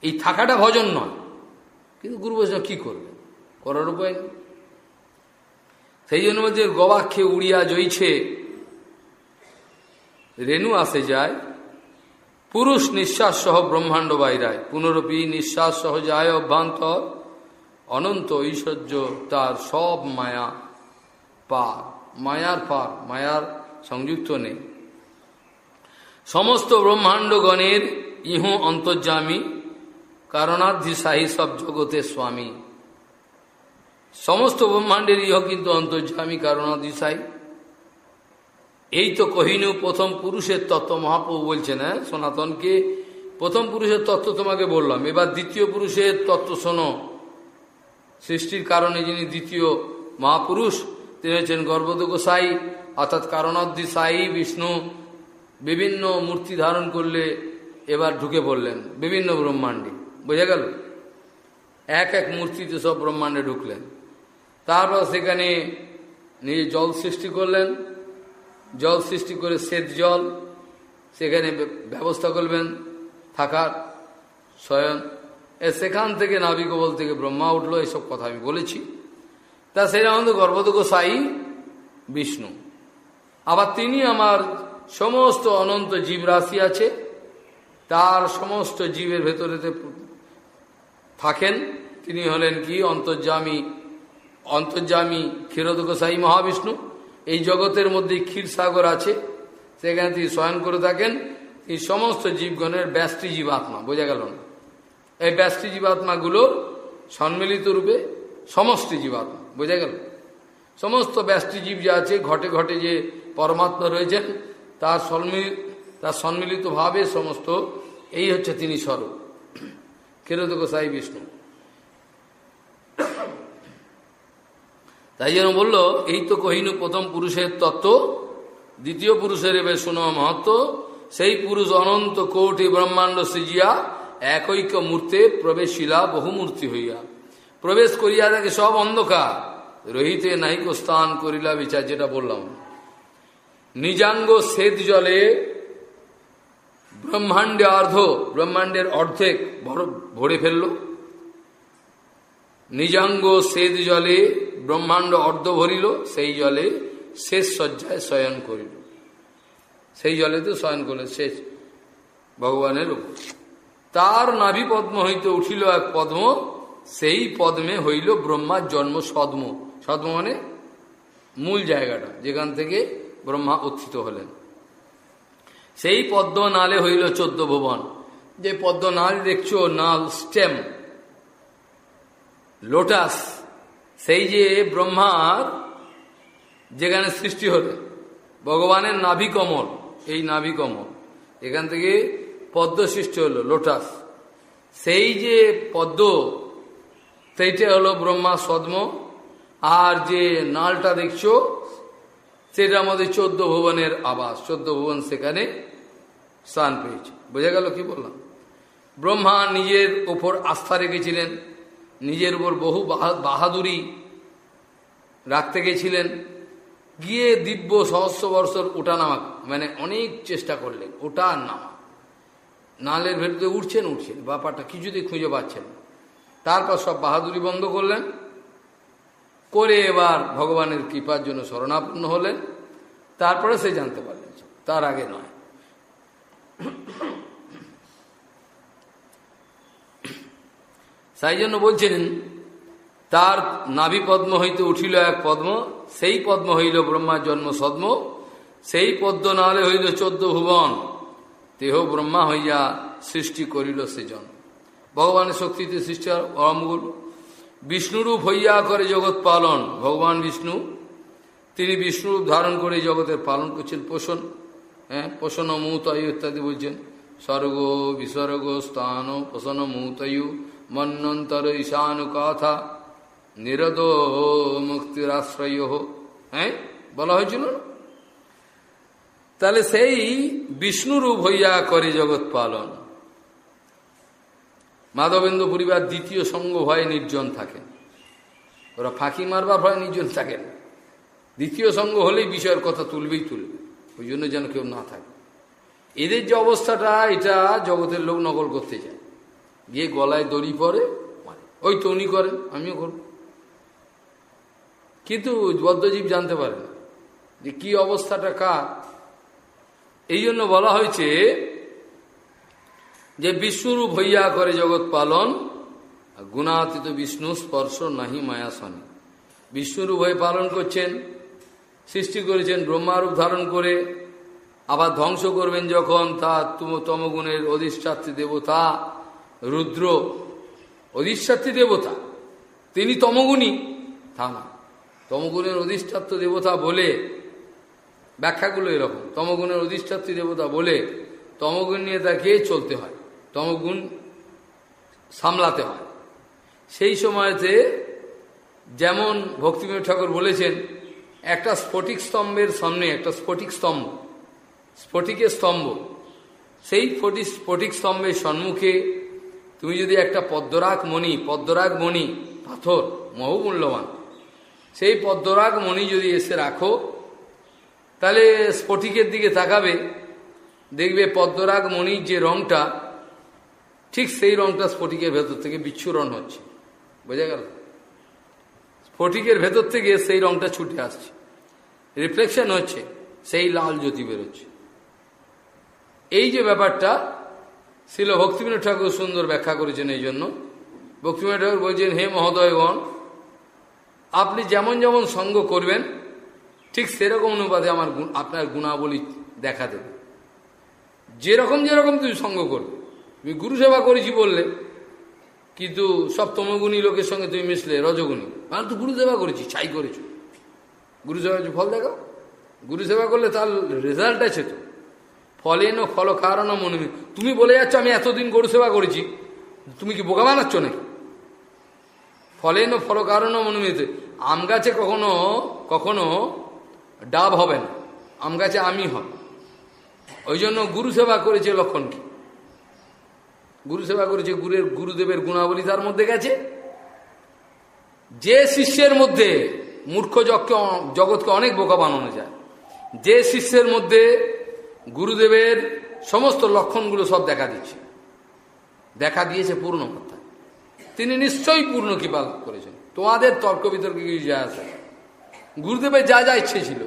এই থাকাটা ভজন নয়। কিন্তু গুরু বৈষ্ণব কী করবে? করার উপায় নেই। সেই জন্য বলছে, গবাক্ষে উড়িয়া জইছে। রেণু আসে যায়, পুরুষ নিঃশ্বাস সহ ব্রহ্মাণ্ড বাইরায়। পুনরপি নিঃশ্বাস সহ যায় অভ্যন্তর। অনন্ত ঐশ্বর্য তার সব মায়া পার। মায়ার পার, মায়ার সংযুক্ত নেই। সমস্ত ব্রহ্মাণ্ডগণের ইহ অন্তর্যামী কারণাধিসাহী সব জগতের স্বামী। সমস্ত ব্রহ্মাণ্ডের ইহ কিন্তু অন্তর্যামী কারণাধিসাহী এই তো কহিনু প্রথম পুরুষের তত্ত্ব, মহাপ্রভু বলছেন হ্যাঁ সনাতনকে প্রথম পুরুষের তত্ত্ব তোমাকে বললাম, এবার দ্বিতীয় পুরুষের তত্ত্ব শোনো। সৃষ্টির কারণে যিনি দ্বিতীয় মহাপুরুষ, তিনি হচ্ছেন গর্ভদ গোসাই, অর্থাৎ কারণাদ্দি সাই বিষ্ণু, বিভিন্ন মূর্তি ধারণ করলে এবার ঢুকে পড়লেন, বিভিন্ন ব্রহ্মাণ্ডে। বোঝা গেল? এক এক মূর্তিতে সব ব্রহ্মাণ্ডে ঢুকলেন। তারপর সেখানে নিজে জল সৃষ্টি করলেন। জল সৃষ্টি করে সেচ জল সেখানে ব্যবস্থা করবেন থাকার স্বয়ং। সেখান থেকে নাবিকবল থেকে ব্রহ্মা উঠল, এসব কথা আমি বলেছি। তা সেই আমাদের গর্ভদক সাই বিষ্ণু। আবার তিনি আমার সমস্ত অনন্ত জীব রাশি আছে, তার সমস্ত জীবের ভেতরেতে থাকেন। তিনি হলেন কি? অন্তর্জামী অন্তর্জামী ক্ষীরদকসাই মহাবিষ্ণু। এই জগতের মধ্যে ক্ষীরসাগর আছে, সেখানে তিনি শয়ন করে থাকেন। এই সমস্ত জীবগণের ব্যষ্টি জীবাত্মা, বোঝা গেল না? এই ব্যষ্টি জীবাত্মাগুলোর সম্মিলিত রূপে সমষ্টি জীবাত্মা, বোঝা গেল? সমস্ত ব্যষ্টি জীব যা আছে, ঘটে ঘটে যে পরমাত্মা রয়েছেন, তার সম্মিল তার সম্মিলিতভাবে সমস্ত, এই হচ্ছে তিনি স্বরূপ। কেরতক সাই বিষ্ণু। তাই যেন বলল, এই তো কহিনু প্রথম পুরুষের তত্ত্ব, দ্বিতীয় পুরুষের এবার শুনো মহত্ব সেই পুরুষ অনন্ত কোটি ব্রহ্মাণ্ড সৃজিয়া একৈক্য মূর্তে প্রবেশিলা বহুমূর্তি হইয়া। প্রবেশ করিয়া দেখে সব অন্ধকার, রহিতে নাহিক স্থান করিলা বিচার যেটা বললাম। নিজাঙ্গ শ্বেত জলে ব্রহ্মাণ্ডে অর্ধ ব্রহ্মাণ্ডের অর্ধেক ভরে ফেলল। নিজাঙ্গ শ্বেত জলে ব্রহ্মাণ্ড অর্ধ ভরিল, সেই জলে শেষ শয্যায় শয়ন করিল। সেই জলে তো শয়ন করল শেষ ভগবানের তার নাভি পদ্ম হইতে উঠিল এক পদ্ম, সেই পদ্মে হইল ব্রহ্মার জন্ম সদ্ম। সদ্ম মানে মূল জায়গাটা, যেখান থেকে ব্রহ্মা উত্থিত হলেন। সেই পদ্ম নালে হইল চোদ্দ ভুবন। যে পদ্ম নাল দেখছ, নাল, স্টেম, লোটাস সেই যে ব্রহ্মার যেখানে সৃষ্টি হলে ভগবানের নাভি কমল, এই নাভি কমল, এখান থেকে পদ্ম সৃষ্টি হলো, লোটাস। সেই যে পদ্ম, সেইটা হলো ব্রহ্মা সদ্ম। আর যে নালটা দেখছ সেটা আমাদের চোদ্দ ভুবনের আবাস, চোদ্দ ভুবন সেখানে স্থান পেয়েছে। বোঝা গেল কি বললাম? ব্রহ্মা নিজের ওপর আস্থা রেখেছিলেন। নিজের উপর বহু বাহাদুরি রাখতে গেছিলেন। গিয়ে দিব্য সহস্র বর্ষর ওঠানামা মানে অনেক চেষ্টা করলেন ওটা আর নামা নালের ভেতরে উঠছেন উঠছেন ব্যাপারটা কিছুতেই খুঁজে পাচ্ছেন তারপর সব বাহাদুরি বন্ধ করলেন। করে এবার ভগবানের কৃপার জন্য শরণাপন্ন হলেন। তারপরে সে জানতে পারলেন তার আগে নয়। তাই জন্য বলছেন তার নাভি পদ্ম হইতে উঠিল এক পদ্ম, সেই পদ্ম হইল ব্রহ্মার জন্ম সদ্ম, সেই পদ্ম নালে হইল চোদ্দ ভুবন। দেহ ব্রহ্মা হইয়া সৃষ্টি করিল সেজন। ভগবানের শক্তিতে সৃষ্টি অমগুল বিষ্ণুরূপ হইয়া করে জগৎ পালন। ভগবান বিষ্ণু, তিনি বিষ্ণুরূপ ধারণ করে জগতের পালন করছেন, পোষণ হ্যাঁ পোষণ মূতয়ু ইত্যাদি বলছেন। স্বর্গ, বিসর্গ, স্থান, পোষণ মূতয়ু মন্নন্তর ঈশানু কথা নিরদ মুক্তির আশ্রয় হ্যাঁ? বলা হয়েছিল তাহলে সেই বিষ্ণুরূপ হইয়া করে জগৎ পালন। মাধবেন্দ্র পরিবার দ্বিতীয় সঙ্গ ভয়ে নির্জন থাকে। ওরা ফাঁকি মারবার ভয়ে নির্জন থাকেন দ্বিতীয় সঙ্গ হলেই বিষয়ের কথা তুলবেই তুলবে। ওই জন্য যেন কেউ না থাকে। এদের যে অবস্থাটা, এটা জগতের লোক নকল করতে যায় গিয়ে গলায় দড়ি পরে ওই তো উনি করেন, আমিও করব। কিন্তু বদ্ধজীব জানতে পারে না যে কি অবস্থাটা কার। এই জন্য বলা হয়েছে যে বিষ্ণুরূপ হইয়া করে জগৎ পালন গুণাতীত বিষ্ণু স্পর্শ নাহি মায়াসনে। বিষ্ণুরূপ হয়ে পালন করছেন, সৃষ্টি করেছেন, ব্রহ্মারূপ ধারণ করে, আবার ধ্বংস করবেন যখন তা তুম, তমগুণের অধিষ্ঠাত্রী দেবতা। রুদ্র, অধিষ্ঠাত্রী দেবতা। তিনি তমগুণী। তা না, তমগুণের অধিষ্ঠাত্র দেবতা বলে ব্যাখ্যাগুলো এরকম। তমগুণের অধিষ্ঠাত্রী দেবতা বলে তমগুণ নিয়ে তাকে চলতে হয়, তমগুণ সামলাতে হয়। সেই সময়তে যেমন ভক্তিময় ঠাকুর বলেছেন, একটা স্ফটিক স্তম্ভের সামনে, একটা স্ফটিক স্তম্ভ, স্ফটিকের স্তম্ভ, সেই ফটিক স্ফটিক স্তম্ভের সম্মুখে তুমি যদি একটা পদ্মরাগ মণি পদ্মরাগ মণি, পাথর মহমূল্যবান সেই পদ্মরাগ মণি যদি এসে রাখো, তাহলে স্ফটিকের দিকে তাকাবে, দেখবে পদ্মরাগ মণির যে রংটা, ঠিক সেই রংটা স্ফটিকের ভেতর থেকে বিচ্ছুরণ হচ্ছে। বোঝা গেল? স্ফটিকের ভেতর থেকে সেই রংটা ছুটে আসছে। রিফ্লেকশন হচ্ছে, সেই লাল জ্যোতি বেরোচ্ছে। এই যে ব্যাপারটা ছিল ভক্তিবিনোদ ঠাকুর সুন্দর ব্যাখ্যা করেছেন এই জন্য। ভক্তিবিনোদ ঠাকুর বলছেন, হে মহোদয়গণ, আপনি যেমন যেমন সঙ্গ করবেন, ঠিক সেরকম অনুপাতে আমার আপনার গুণাবলী দেখা দেবে। যেরকম যেরকম তুমি সঙ্গ করবে। তুমি গুরু সেবা করেছি বললে, কিন্তু সব তমগুণী লোকের সঙ্গে তুমি মিশলে, রজগুণী। মানে তো গুরু সেবা করেছি, ছাই করেছ। গুরু সেবা ফল দেখো গুরু সেবা করলে তার রেজাল্ট আছে তো। ফলেন ফল কারণ মনে তুমি বলে যাচ্ছ, আমি এতদিন গরু সেবা করেছি। তুমি কি বোকা বানাচ্ছ নাকি? ফলেন ফল কারণ মনোমিত আম গাছে কখনো কখনো ডাব হবে না। আম গাছে আমি হয় ওই জন্য গুরু সেবা করেছে লক্ষণ কি গুরু সেবা করেছে, গুরুর গুরুদেবের গুণাবলী তার মধ্যে গেছে। যে শিষ্যের মধ্যে মূর্খ জগকে জগৎকে অনেক বোকা বানানো যায়। যে শিষ্যের মধ্যে গুরুদেবের সমস্ত লক্ষণগুলো সব দেখা দিচ্ছে। দেখা দিয়েছে পূর্ণ কথা। তিনি নিশ্চয়ই পূর্ণ কৃপা লাভ করেছেন। তোমাদের তর্ক বিতর্ক কিছু যা আছে? গুরুদেবের যা যা ইচ্ছে ছিল,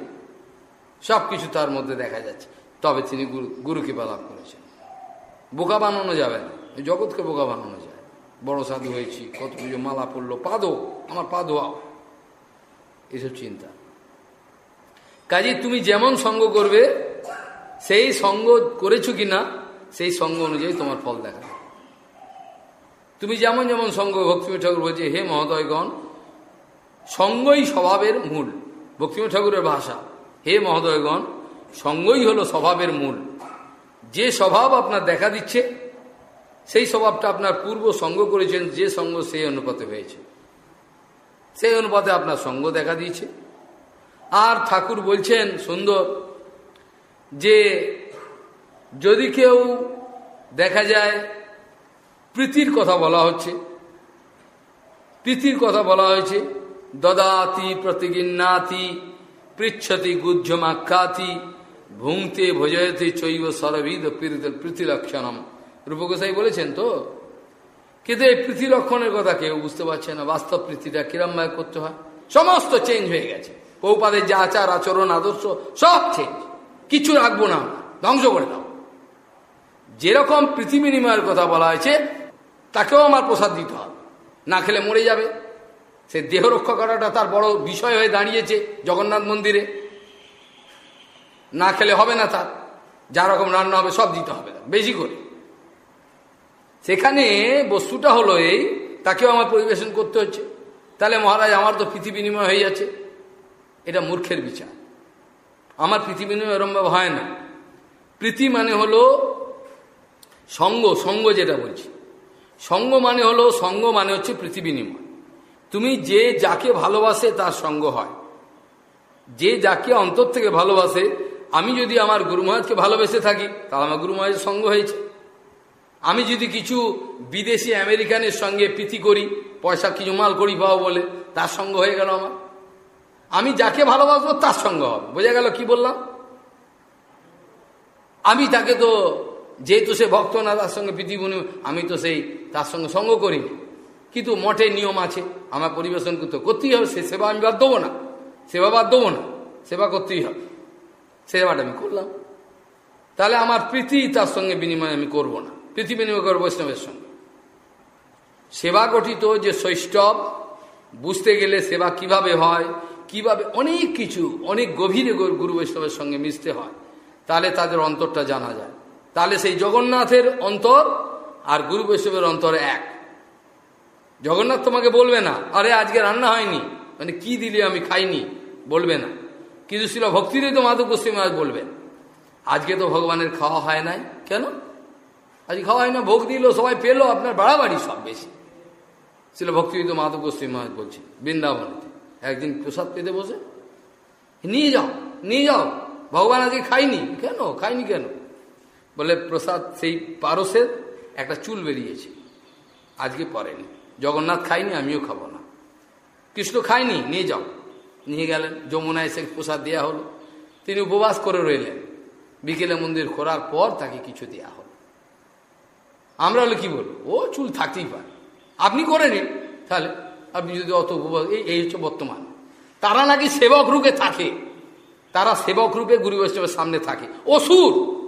সব কিছু তার মধ্যে দেখা যাচ্ছে। তবে তিনি গুরু গুরু কৃপা লাভ করেছেন? বোকা বানানো যাবে না। জগৎকে বোকা বানানো যায়। বড় সাধু হয়েছি, কত পুজো মালা পড়ল, পাদো, আমার পা ধোয়াও এসব চিন্তা। কাজে তুমি যেমন সঙ্গ করবে সেই সঙ্গ করেছ কি না সেই সঙ্গ অনুযায়ী তোমার ফল দেখা তুমি যেমন যেমন সঙ্গ ভক্তিম ঠাকুর বলছে, হে মহোদয়গণ, সঙ্গই স্বভাবের মূল। ভক্তিম ঠাকুরের ভাষা, হে মহোদয়গণ, সঙ্গই হলো স্বভাবের মূল। যে স্বভাব আপনার দেখা দিচ্ছে, সেই স্বভাবটা আপনার পূর্ব সঙ্গ করেছেন, যে সঙ্গ সেই অনুপাতে হয়েছে। সেই অনুপাতে আপনার সঙ্গ দেখা দিয়েছে। আর ঠাকুর বলছেন, সুন্দর যে যদি কেউ দেখা যায় প্রীতির কথা বলা হচ্ছে, প্রীতির কথা বলা হয়েছে, দদাতি প্রতিগিন্নাতি পৃচ্ছতি গুজ্জমাখ্যাতি ভুংতে ভজয়তে চৈব সরবিদ প্রীতি লক্ষণম রূপগোসাই বলেছেন তো? কিন্তু এই প্রীতি লক্ষণের কথা কেউ বুঝতে পারছে না। বাস্তব প্রীতিটা কিরমভাবে করতে হয়? সমস্ত চেঞ্জ হয়ে গেছে। পৌপাদের যে আচার, আচরণ, আদর্শ সব চেঞ্জ কিছু রাখব না, ধ্বংস করে দাও। যেরকম পৃথিবী বিনিময়ের কথা বলা হয়েছে, তাকেও আমার প্রসাদ দিতে হবে। না খেলে মরে যাবে। সে দেহ রক্ষা করাটা তার বড় বিষয় হয়ে দাঁড়িয়েছে জগন্নাথ মন্দিরে। না খেলে হবে না তার। যা রকম রান্না হবে সব দিতে হবে বেশি করে। সেখানে বস্তুটা হলো এই, তাকেও আমার পরিবেশন করতে হচ্ছে। তাহলে মহারাজ, আমার তো পৃথিবী বিনিময় হয়ে যাচ্ছে। এটা মূর্খের বিচার। আমার পৃথিবী বিনিময় এরমভাবে হয় না। প্রীতি মানে হলো সঙ্গ সঙ্গ যেটা বলছি। সঙ্গ মানে হলো, সঙ্গ মানে হচ্ছে পৃথিবী বিনিময় তুমি যে যাকে ভালোবাসে তার সঙ্গ হয়। যে যাকে অন্তর থেকে ভালোবাসে, আমি যদি আমার গুরু মহাজকে ভালোবেসে থাকি, তাহলে আমার গুরু মহাজের সঙ্গ হয়েছে। আমি যদি কিছু বিদেশি আমেরিকানের সঙ্গে প্রীতি করি, পয়সা কিছু মাল করি পাও বলে, তার সঙ্গ হয়ে গেল আমার। আমি যাকে ভালোবাসবো তার সঙ্গ হবে। বোঝা গেল কি বললাম? আমি তাকে তো, যেহেতু সে ভক্ত না, তার সঙ্গে পৃথিবী আমি তো সেই তার সঙ্গে সঙ্গ করি কিন্তু মঠে নিয়ম আছে, আমার পরিবেশন করতে করতেই হবে, সে সেবা আমি বাদ দেবো না। সেবা বাদ দেবো না, সেবা করতেই হবে। সেবাটা আমি করলাম। তাহলে আমার প্রীতি তার সঙ্গে বিনিময় আমি করব না। প্রীতি বিনিময় করব বৈষ্ণবের সঙ্গে। সেবা গঠিত যে শৈষ্ঠব বুঝতে গেলে সেবা কীভাবে হয় কীভাবে অনেক কিছু, অনেক গভীরে গুরু বৈষ্ণবের সঙ্গে মিশতে হয়। তাহলে তাদের অন্তরটা জানা যায়। তাহলে সেই জগন্নাথের অন্তর আর গুরু বৈষ্ণবের অন্তর এক। জগন্নাথ তোমাকে বলবে না, আরে, আজকে রান্না হয়নি। মানে কি দিলে আমি খাইনি? বলবে না। কিন্তু শিল ভক্তিরই তো মাধব গোস্বী মহারাজ বলবেন, আজকে তো ভগবানের খাওয়া হয় নাই। কেন? আজ খাওয়া হয় না, ভোগ দিল, সবাই পেল, আপনার বাড়াবাড়ি সব বেশি। শিল তো মাধব গোস্বী মহারাজ বলছে বৃন্দাবনেতে। একদিন প্রসাদ পেতে বসে। নিয়ে যাও নিয়ে যাও। ভগবান আজকে খাইনি কেন? খাইনি কেন? বলে, প্রসাদ সেই পারসের একটা চুল বেরিয়েছে। আজকে পরেনি। জগন্নাথ খাইনি আমিও খাব না। কৃষ্ণ খাইনি নিয়ে যাও। নিয়ে গেলেন যমুনা এসে প্রসাদ দেওয়া হলো। তিনি উপবাস করে রইলেন। বিকেলে মন্দির খোরার পর তাকে কিছু দেওয়া হলো। আমরা হলে কি বলব? ও চুল থাকতেই পারে। আপনি করে নিন, তাহলে। আপনি যদি অত উপবাস এই হচ্ছে বর্তমান। তারা নাকি সেবক রূপে থাকে। তারা সেবক রূপে গুরু বৈষ্ণবের সামনে থাকে। অসুর!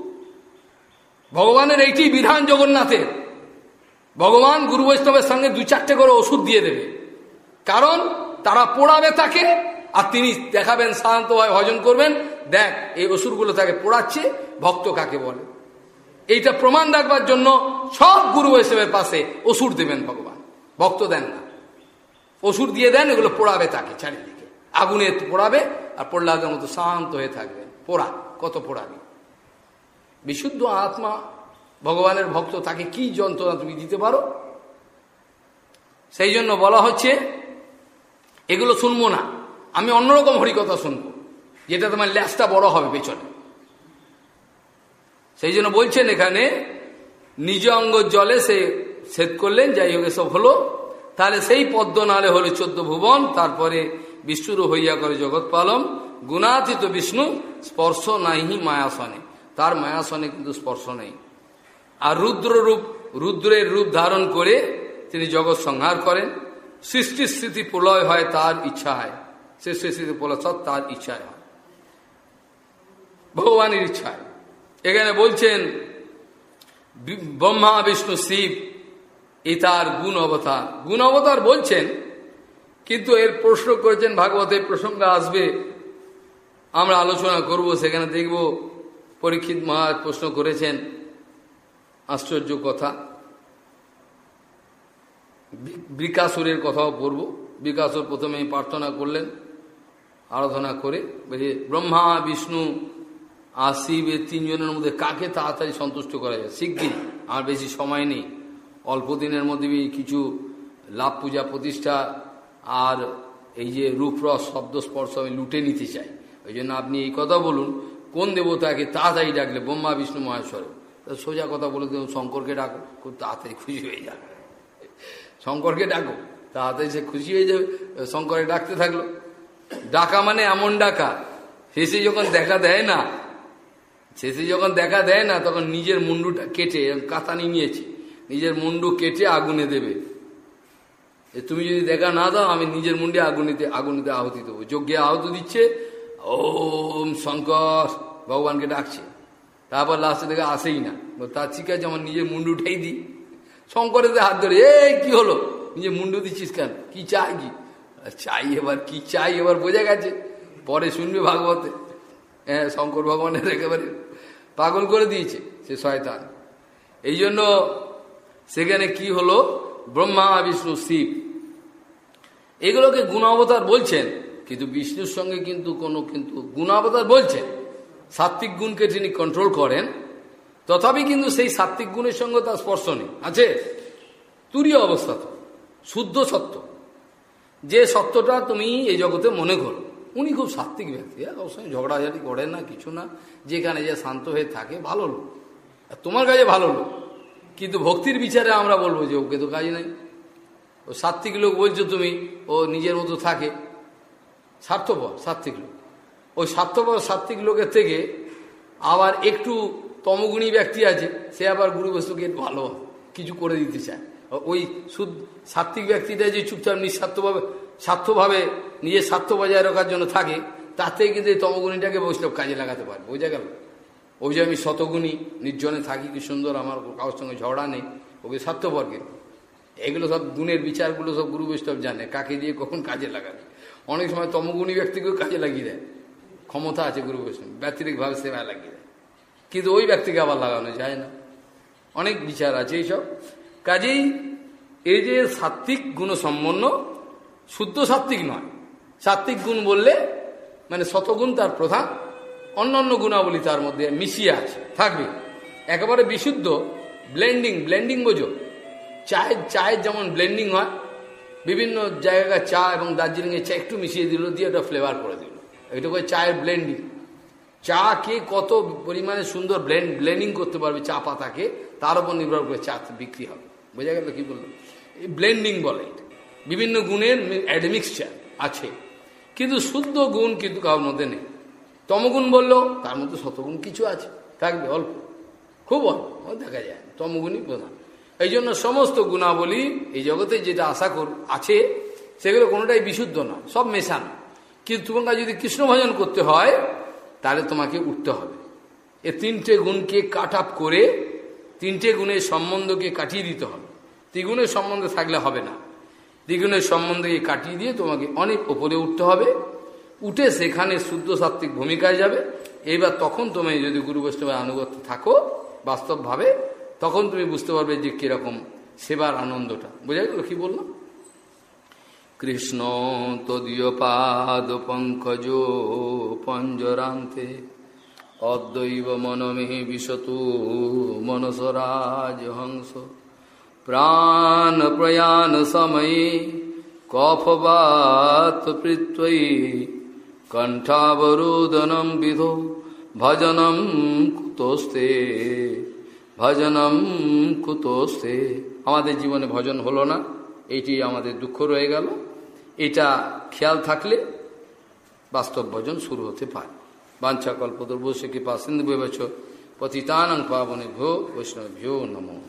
ভগবানের এইটি বিধান জগন্নাথের। ভগবান গুরু বৈষ্ণবের সঙ্গে দু চারটে করে ওষুধ দিয়ে দেবে। কারণ তারা পোড়াবে তাকে, আর তিনি দেখাবেন, শান্তভাবে ভজন করবেন। দেখ, এই ওষুধগুলো তাকে পোড়াচ্ছে, ভক্ত কাকে বলে? এইটা প্রমাণ রাখবার জন্য সব গুরু বৈষ্ণবের পাশে ওষুধ দেবেন ভগবান। ভক্ত দেন না। ওষুধ দিয়ে দেন, এগুলো পোড়াবে তাকে চারিদিকে। আগুনে পোড়াবে আর প্রহ্লাদের মতো শান্ত হয়ে থাকবেন পোড়া, কত পোড়াবে? বিশুদ্ধ আত্মা, ভগবানের ভক্ত, তাকে কি যন্ত্রণা তুমি দিতে পারো? সেই জন্য বলা হচ্ছে, এগুলো শুনব না। আমি অন্যরকম হরিকথা শুনব, যেটা তোমার ল্যাসটা বড় হবে পেছনে। সেই জন্য বলছেন এখানে, নিজ অঙ্গ জলে সে সেদ করলেন, যাই হোক, এসব হলো তাহলে সেই পদ্ম নালে হলো চোদ্দ ভুবন, তারপরে বিষ্ণুর হইয়া করে জগৎ পালম গুণাতীত বিষ্ণু, স্পর্শ নাইহি মায়াসনে। তার মায়াসনে কিন্তু স্পর্শ নেই। আর রুদ্র রূপ রুদ্রের রূপ ধারণ করে তিনি জগৎ সংহার করেন। সৃষ্টি স্থিতি প্রলয় হয়, তার ইচ্ছা হয়। সৃষ্টি স্থিতি প্রলয় তার ইচ্ছায় হয়। ভগবানের ইচ্ছায় এখানে বলছেন, ব্রহ্মা, বিষ্ণু, শিব এ তার গুণ অবতার। গুণ অবতার বলছেন, কিন্তু এর প্রশ্ন করেছেন ভাগবতের প্রসঙ্গ আসবে, আমরা আলোচনা করব, সেখানে দেখব, পরীক্ষিত মহারাজ প্রশ্ন করেছেন, আশ্চর্য কথা। বিকাশুরের কথাও পড়ব। বিকাশুর প্রথমে প্রার্থনা করলেন, আরাধনা করে ব্রহ্মা, বিষ্ণু, আর শিব, এই তিনজনের মধ্যে কাকে তাড়াতাড়ি সন্তুষ্ট করা যায়? শিগগির আর বেশি সময় নেই। অল্প দিনের মধ্যে কিছু লাভ পূজা প্রতিষ্ঠা আর এই যে রূপরস শব্দ স্পর্শ আমি লুটে নিতে চাই। ওই জন্য আপনি এই কথা বলুন, কোন দেবতাকে তাড়াতাড়ি ডাকলে? ব্রহ্মা, বিষ্ণু, মহেশ্বর। সোজা কথা বলে দেব, শঙ্করকে ডাকো, খুব তাড়াতাড়ি খুশি হয়ে যাবে। শঙ্করকে ডাকো, তাড়াতাড়ি সে খুশি হয়ে যাবে শঙ্করকে ডাকতে থাকল। ডাকা মানে এমন ডাকা, শেষে যখন দেখা দেয় না, শেষে যখন দেখা দেয় না, তখন নিজের মুন্ডুটা কেটে কাতানি নিয়েছি। নিজের মুন্ডু কেটে আগুনে দেবে। তুমি যদি দেখা না দাও, আমি নিজের মুন্ডে আগুনিতে আগুনিতে আহুতি দেবো যজ্ঞে আহত দিচ্ছে, ওম শঙ্কর, ভগবানকে ডাকছে। তারপর লাস্টে দেখে আসেই না। তার ঠিক আছে, আমার নিজের মুন্ডু উঠেই দিই। শঙ্করের হাত ধরে, এই, কি হলো? নিজের মুন্ডু দিচ্ছিস কেন? কি চাই কি? চাই এবার, কি চাই এবার বোঝা গেছে। পরে শুনবে ভাগবতে। হ্যাঁ শঙ্কর ভগবানের একেবারে পাগল করে দিয়েছে সে শয়তান। এই জন্য সেখানে কি হলো? ব্রহ্মা, বিষ্ণু, শিব। এগুলোকে গুণাবতার বলছেন, কিন্তু বিষ্ণুর সঙ্গে কিন্তু কোনো কিন্তু গুণাবতার বলছেন। সাত্বিক গুণকে যিনি কন্ট্রোল করেন, তথাপি কিন্তু সেই সাত্বিক গুণের সঙ্গে তার স্পর্শ নেই। আছে? তুরীয় অবস্থা তো, শুদ্ধ সত্য। যে সত্যটা তুমি এই জগতে মনে করো, উনি খুব সাত্বিক ব্যক্তি। সঙ্গে ঝগড়াঝাটি করেন না, কিছু না। যেখানে যে শান্ত হয়ে থাকে, ভালো লোক। তোমার কাছে ভালো লোক। কিন্তু ভক্তির বিচারে আমরা বলব যে ওকে তো কাজ নাই। ও সাত্বিক লোক বলছো তুমি, ও নিজের মতো থাকে। স্বার্থপর সাত্বিক লোক। ওই স্বার্থপর সাত্বিক লোকের থেকে আবার একটু তমগুণী ব্যক্তি আছে, সে আবার গুরু বস্তুকে ভালো কিছু করে দিতে চায়। ওই সুদ সাত্বিক ব্যক্তিটা যে চুপচাপ নিঃস্বার্থভাবে স্বার্থভাবে নিজের স্বার্থ বজায় রাখার জন্য থাকে থেকে কিন্তু এই তমগুণীটাকে বৈষ্ণব কাজে লাগাতে পারে বোঝা গেল? ওই যে আমি শতগুণী, নির্জনে থাকি, কি সুন্দর, আমার কারোর সঙ্গে ঝগড়া নেই, ওকে স্বার্থপর কিন্তু এগুলো সব গুণের বিচারগুলো সব গুরু বৈষ্ণব জানে, কাকে দিয়ে কখন কাজে লাগাবে। অনেক সময় তমগুণী ব্যক্তিকেও কাজে লাগিয়ে দেয়। ক্ষমতা আছে গুরু বৈষ্ণব, ব্যতিরিকভাবে সেবা লাগিয়ে দেয়। কিন্তু ওই ব্যক্তিকে আবার লাগানো যায় না। অনেক বিচার আছে এইসব। কাজেই এই যে সাত্বিক গুণসম্পন্ন, শুদ্ধ সাত্বিক নয়। সাত্বিক গুণ বললে মানে শতগুণ তার প্রধান। অন্যান্য গুণাবলী তার মধ্যে মিশিয়ে আছে, থাকবে। একেবারে বিশুদ্ধ ব্লেন্ডিং ব্লেন্ডিং বোঝো। চায়ের চায়ের যেমন ব্লেন্ডিং হয়, বিভিন্ন জায়গায় চা এবং দার্জিলিংয়ের চা একটু মিশিয়ে দিল, দিয়ে ওটা ফ্লেভার করে দিল। এটুকু চায়ের ব্লেন্ডিং। চা কে কত পরিমাণে সুন্দর ব্লেন্ড, ব্লেন্ডিং করতে পারবে চা পাতাকে, তার উপর নির্ভর করে চা বিক্রি হবে। বোঝা গেল কি বলল এই ব্লেন্ডিং বলে বিভিন্ন গুণের অ্যাডমিক্সচার আছে। কিন্তু শুদ্ধ গুণ কিন্তু কারোর মধ্যে নেই। তমগুণ বলল, তার মধ্যে শতগুণ কিছু আছে। থাকবে অল্প। খুব অল্প দেখা যায়, তমগুণই প্রধান। এই জন্য সমস্ত গুণাবলী এই জগতে যেটা আশা কর, আছে, সেগুলো কোনোটাই বিশুদ্ধ নয়, সব মেশানো। কিন্তু তোমাকে যদি কৃষ্ণ ভজন করতে হয়, তাহলে তোমাকে উঠতে হবে। এ তিনটে গুণকে কাট আপ করে তিনটে গুণের সম্বন্ধকে কাটিয়ে দিতে হবে। ত্রিগুণের সম্বন্ধে থাকলে হবে না। দ্বিগুণের সম্বন্ধকে কাটিয়ে দিয়ে তোমাকে অনেক ওপরে উঠতে হবে। উঠে সেখানে শুদ্ধ সাত্বিক ভূমিকায় যাবে। এইবার তখন তুমি যদি গুরু বৈষ্ণবের আনুগত্য থাকো বাস্তবভাবে, তখন তুমি বুঝতে পারবে যে কীরকম সেবার আনন্দটা। বোঝা গেল কি বললাম? কৃষ্ণ তদীয় পাদ পঙ্কজ পঞ্জরান্তে অদ্বৈব মনমে বিশতু মনসরাজ হংস। প্রাণ প্রয়াণ সময়ে কফবাত পৃথ্বী কণ্ঠাবরোদনম বিধো ভজনম কুতস্তে ভজনম কুতস্তে। আমাদের জীবনে ভজন হলো না এইটি আমাদের দুঃখ রয়ে গেল। এটা খেয়াল থাকলে বাস্তব ভজন শুরু হতে পারে। বাঞ্ছা কল্পদর্বশ্য কৃপা সিন্ধু বেবছ পতিতানং পাবনে ভ্যো বৈষ্ণব ভ্যো নমো।